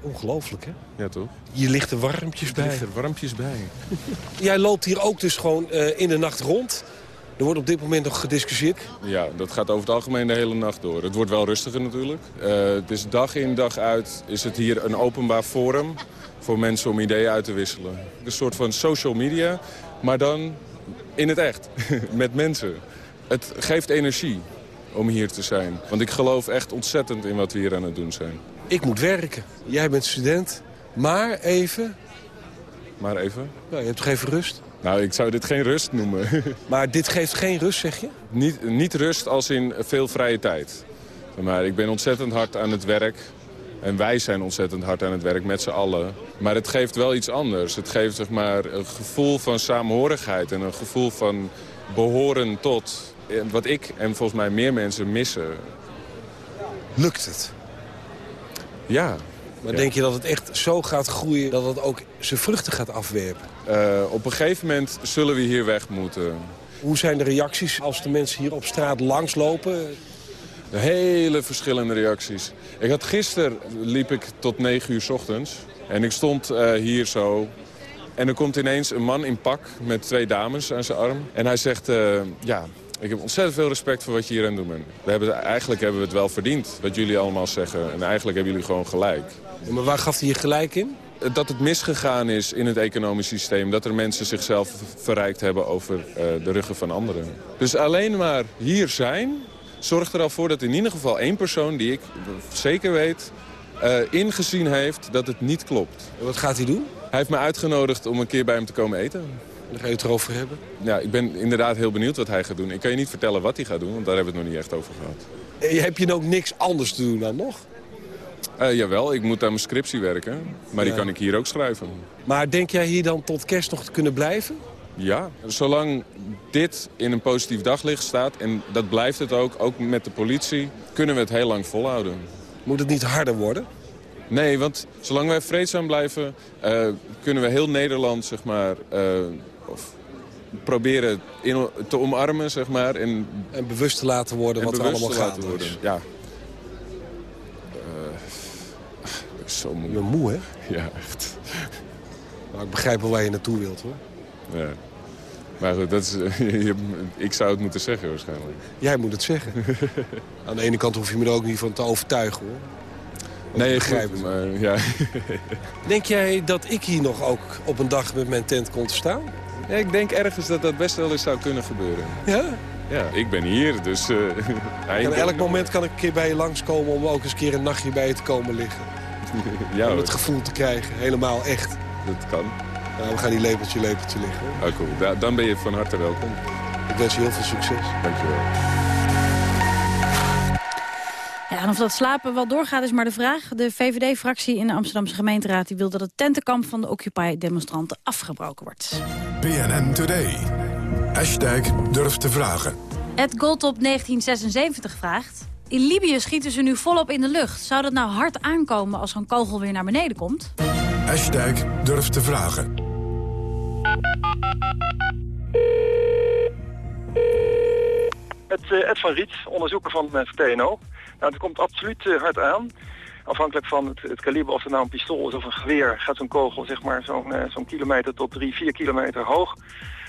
Ongelooflijk, hè? Ja, toch? Je ligt er warmpjes bij. ligt er warmpjes bij. Jij loopt hier ook dus gewoon uh, in de nacht rond. Er wordt op dit moment nog gediscussieerd. Ja, dat gaat over het algemeen de hele nacht door. Het wordt wel rustiger natuurlijk. Uh, het is dag in dag uit is het hier een openbaar forum voor mensen om ideeën uit te wisselen. Een soort van social media, maar dan in het echt, met mensen. Het geeft energie om hier te zijn. Want ik geloof echt ontzettend in wat we hier aan het doen zijn. Ik moet werken. Jij bent student. Maar even... Maar even? Nou, je hebt even rust? Nou, ik zou dit geen rust noemen. Maar dit geeft geen rust, zeg je? Niet, niet rust als in veel vrije tijd. Maar ik ben ontzettend hard aan het werk. En wij zijn ontzettend hard aan het werk met z'n allen. Maar het geeft wel iets anders. Het geeft zeg maar, een gevoel van saamhorigheid en een gevoel van behoren tot. En Wat ik en volgens mij meer mensen missen. Lukt het? Ja. Maar Ja. denk je dat het echt zo gaat groeien dat het ook zijn vruchten gaat afwerpen? Eh, op een gegeven moment zullen we hier weg moeten. Hoe zijn de reacties als de mensen hier op straat langslopen? Hele verschillende reacties. Ik had gisteren liep ik tot 9 uur 's ochtends. En ik stond eh, hier zo. En er komt ineens een man in pak met twee dames aan zijn arm. En hij zegt, eh, ja, ik heb ontzettend veel respect voor wat je hier aan het doen bent. We hebben, eigenlijk hebben we het wel verdiend, wat jullie allemaal zeggen. En eigenlijk hebben jullie gewoon gelijk. Maar waar gaf hij je gelijk in? Dat het misgegaan is in het economisch systeem. Dat er mensen zichzelf verrijkt hebben over eh, de ruggen van anderen. Dus alleen maar hier zijn zorgt er al voor dat in ieder geval één persoon... die ik zeker weet, eh, ingezien heeft dat het niet klopt. En wat gaat hij doen? Hij heeft me uitgenodigd om een keer bij hem te komen eten. Daar ga je het erover hebben? Ja, ik ben inderdaad heel benieuwd wat hij gaat doen. Ik kan je niet vertellen wat hij gaat doen, want daar hebben we het nog niet echt over gehad. Eh, Heb je dan ook niks anders te doen dan nog? Eh, jawel, ik moet aan mijn scriptie werken. Maar die kan ik hier ook schrijven. Maar denk jij hier dan tot kerst nog te kunnen blijven? Ja, zolang dit in een positief daglicht staat... en dat blijft het ook, ook met de politie... kunnen we het heel lang volhouden. Moet het niet harder worden? Nee, want zolang wij vreedzaam blijven... eh, kunnen we heel Nederland, zeg maar... eh, of proberen in, te omarmen, zeg maar. En, En bewust te laten worden en wat er allemaal te gaat. Ja. Is zo Je moeilijk. bent moe, hè? Ja, echt. Maar ik begrijp wel waar je naartoe wilt, hoor. Ja. Maar goed, dat is, ik zou het moeten zeggen waarschijnlijk. Jij moet het zeggen. Aan de ene kant hoef je me er ook niet van te overtuigen, hoor. Nee, ik begrijp het. maar ja. Denk jij dat ik hier nog ook op een dag met mijn tent kon te staan? ja. Ik denk ergens dat dat best wel eens zou kunnen gebeuren. Ja? Ja, ik ben hier, dus... hij En elk moment kan ik een keer bij je langskomen om ook eens een keer een nachtje bij je te komen liggen. Ja, om het gevoel te krijgen, helemaal echt. dat kan. We gaan die lepeltje, lepeltje liggen. Oh, cool. Da- dan ben je van harte welkom. Ik wens je heel veel succes. Dankjewel. Ja, en of dat slapen wel doorgaat is maar de vraag. De VVD-fractie in de Amsterdamse gemeenteraad... die wil dat het tentenkamp van de Occupy-demonstranten afgebroken wordt. BNN Today. Hashtag durf te vragen. Ed Goldtop 1976 vraagt... In Libië schieten ze nu volop in de lucht. Zou dat nou hard aankomen als zo'n kogel weer naar beneden komt? Hashtag durf te vragen. Het eh, Ed van Riet, onderzoeker van het TNO. Nou, het komt absoluut eh, hard aan. Afhankelijk van het, het kaliber, of het nou een pistool is of een geweer, gaat zo'n kogel zeg maar zo'n eh, kilometer tot drie, vier kilometer hoog.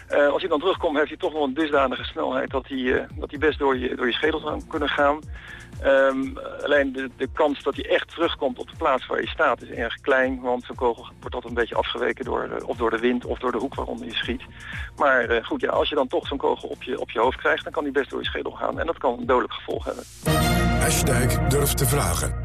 Eh, als hij dan terugkomt, heeft hij toch nog een dusdanige snelheid dat hij, eh, dat hij best door je, door je schedel zou kunnen gaan. Ehm, alleen de, de kans dat hij echt terugkomt op de plaats waar je staat is erg klein, want zo'n kogel wordt altijd een beetje afgeweken door, de- of door de wind of door de hoek waaronder je schiet. Maar eh, goed, ja, als je dan toch zo'n kogel op je, op je hoofd krijgt, dan kan die best door je schedel gaan en dat kan een dodelijk gevolg hebben. Hashtag durf te vragen.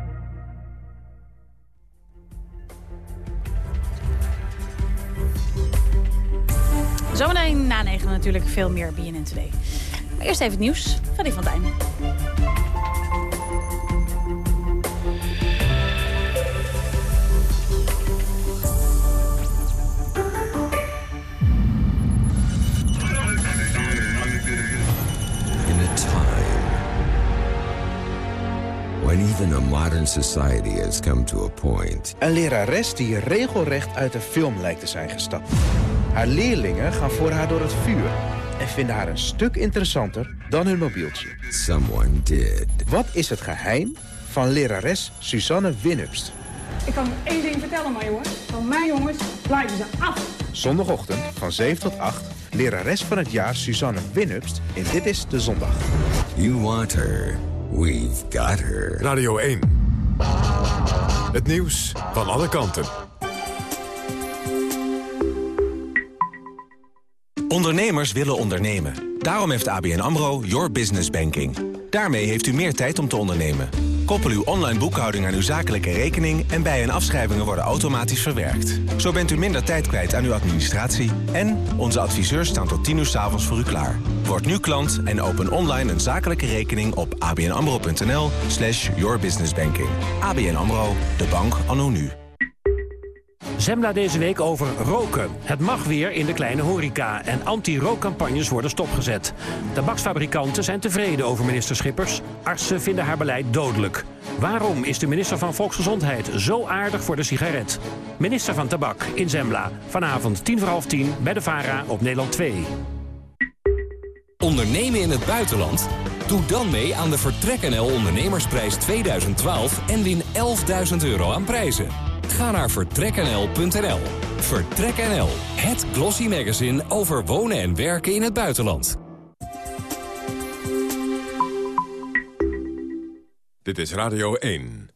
Zometeen na negen natuurlijk veel meer BNN Today. Maar eerst even het nieuws. Freddy van Dijn. Even a modern society has come to a point Een lerares die regelrecht uit een film lijkt te zijn gestapt. Haar leerlingen gaan voor haar door het vuur en vinden haar een stuk interessanter dan hun mobieltje. someone did. Wat is het geheim van lerares Suzanne Winnupst? Ik kan één ding vertellen, maar jongens. Van mijn jongens blijven ze af. Zondagochtend van 7 tot 8, lerares van het jaar Suzanne Winnupst in Dit is de Zondag. You want her, we've got her. Radio 1. Het nieuws van alle kanten. Ondernemers willen ondernemen. Daarom heeft ABN AMRO Your Business Banking. Daarmee heeft u meer tijd om te ondernemen. Koppel uw online boekhouding aan uw zakelijke rekening... en bij- en afschrijvingen worden automatisch verwerkt. Zo bent u minder tijd kwijt aan uw administratie. En onze adviseurs staan tot 10 uur 's avonds voor u klaar. Word nu klant en open online een zakelijke rekening op abnamro.nl slash yourbusinessbanking. ABN AMRO, de bank anno nu. Zembla deze week over roken. Het mag weer in de kleine horeca en anti-rookcampagnes worden stopgezet. Tabaksfabrikanten zijn tevreden over minister Schippers. Artsen vinden haar beleid dodelijk. Waarom is de minister van Volksgezondheid zo aardig voor de sigaret? Minister van Tabak in Zembla. Vanavond tien voor half tien bij de VARA op Nederland 2. Ondernemen in het buitenland? Doe dan mee aan de Vertrek NL Ondernemersprijs 2012 en win 11.000 euro aan prijzen. Ga naar vertreknl.nl. Vertrek NL, het glossy magazine over wonen en werken in het buitenland. Dit is Radio 1.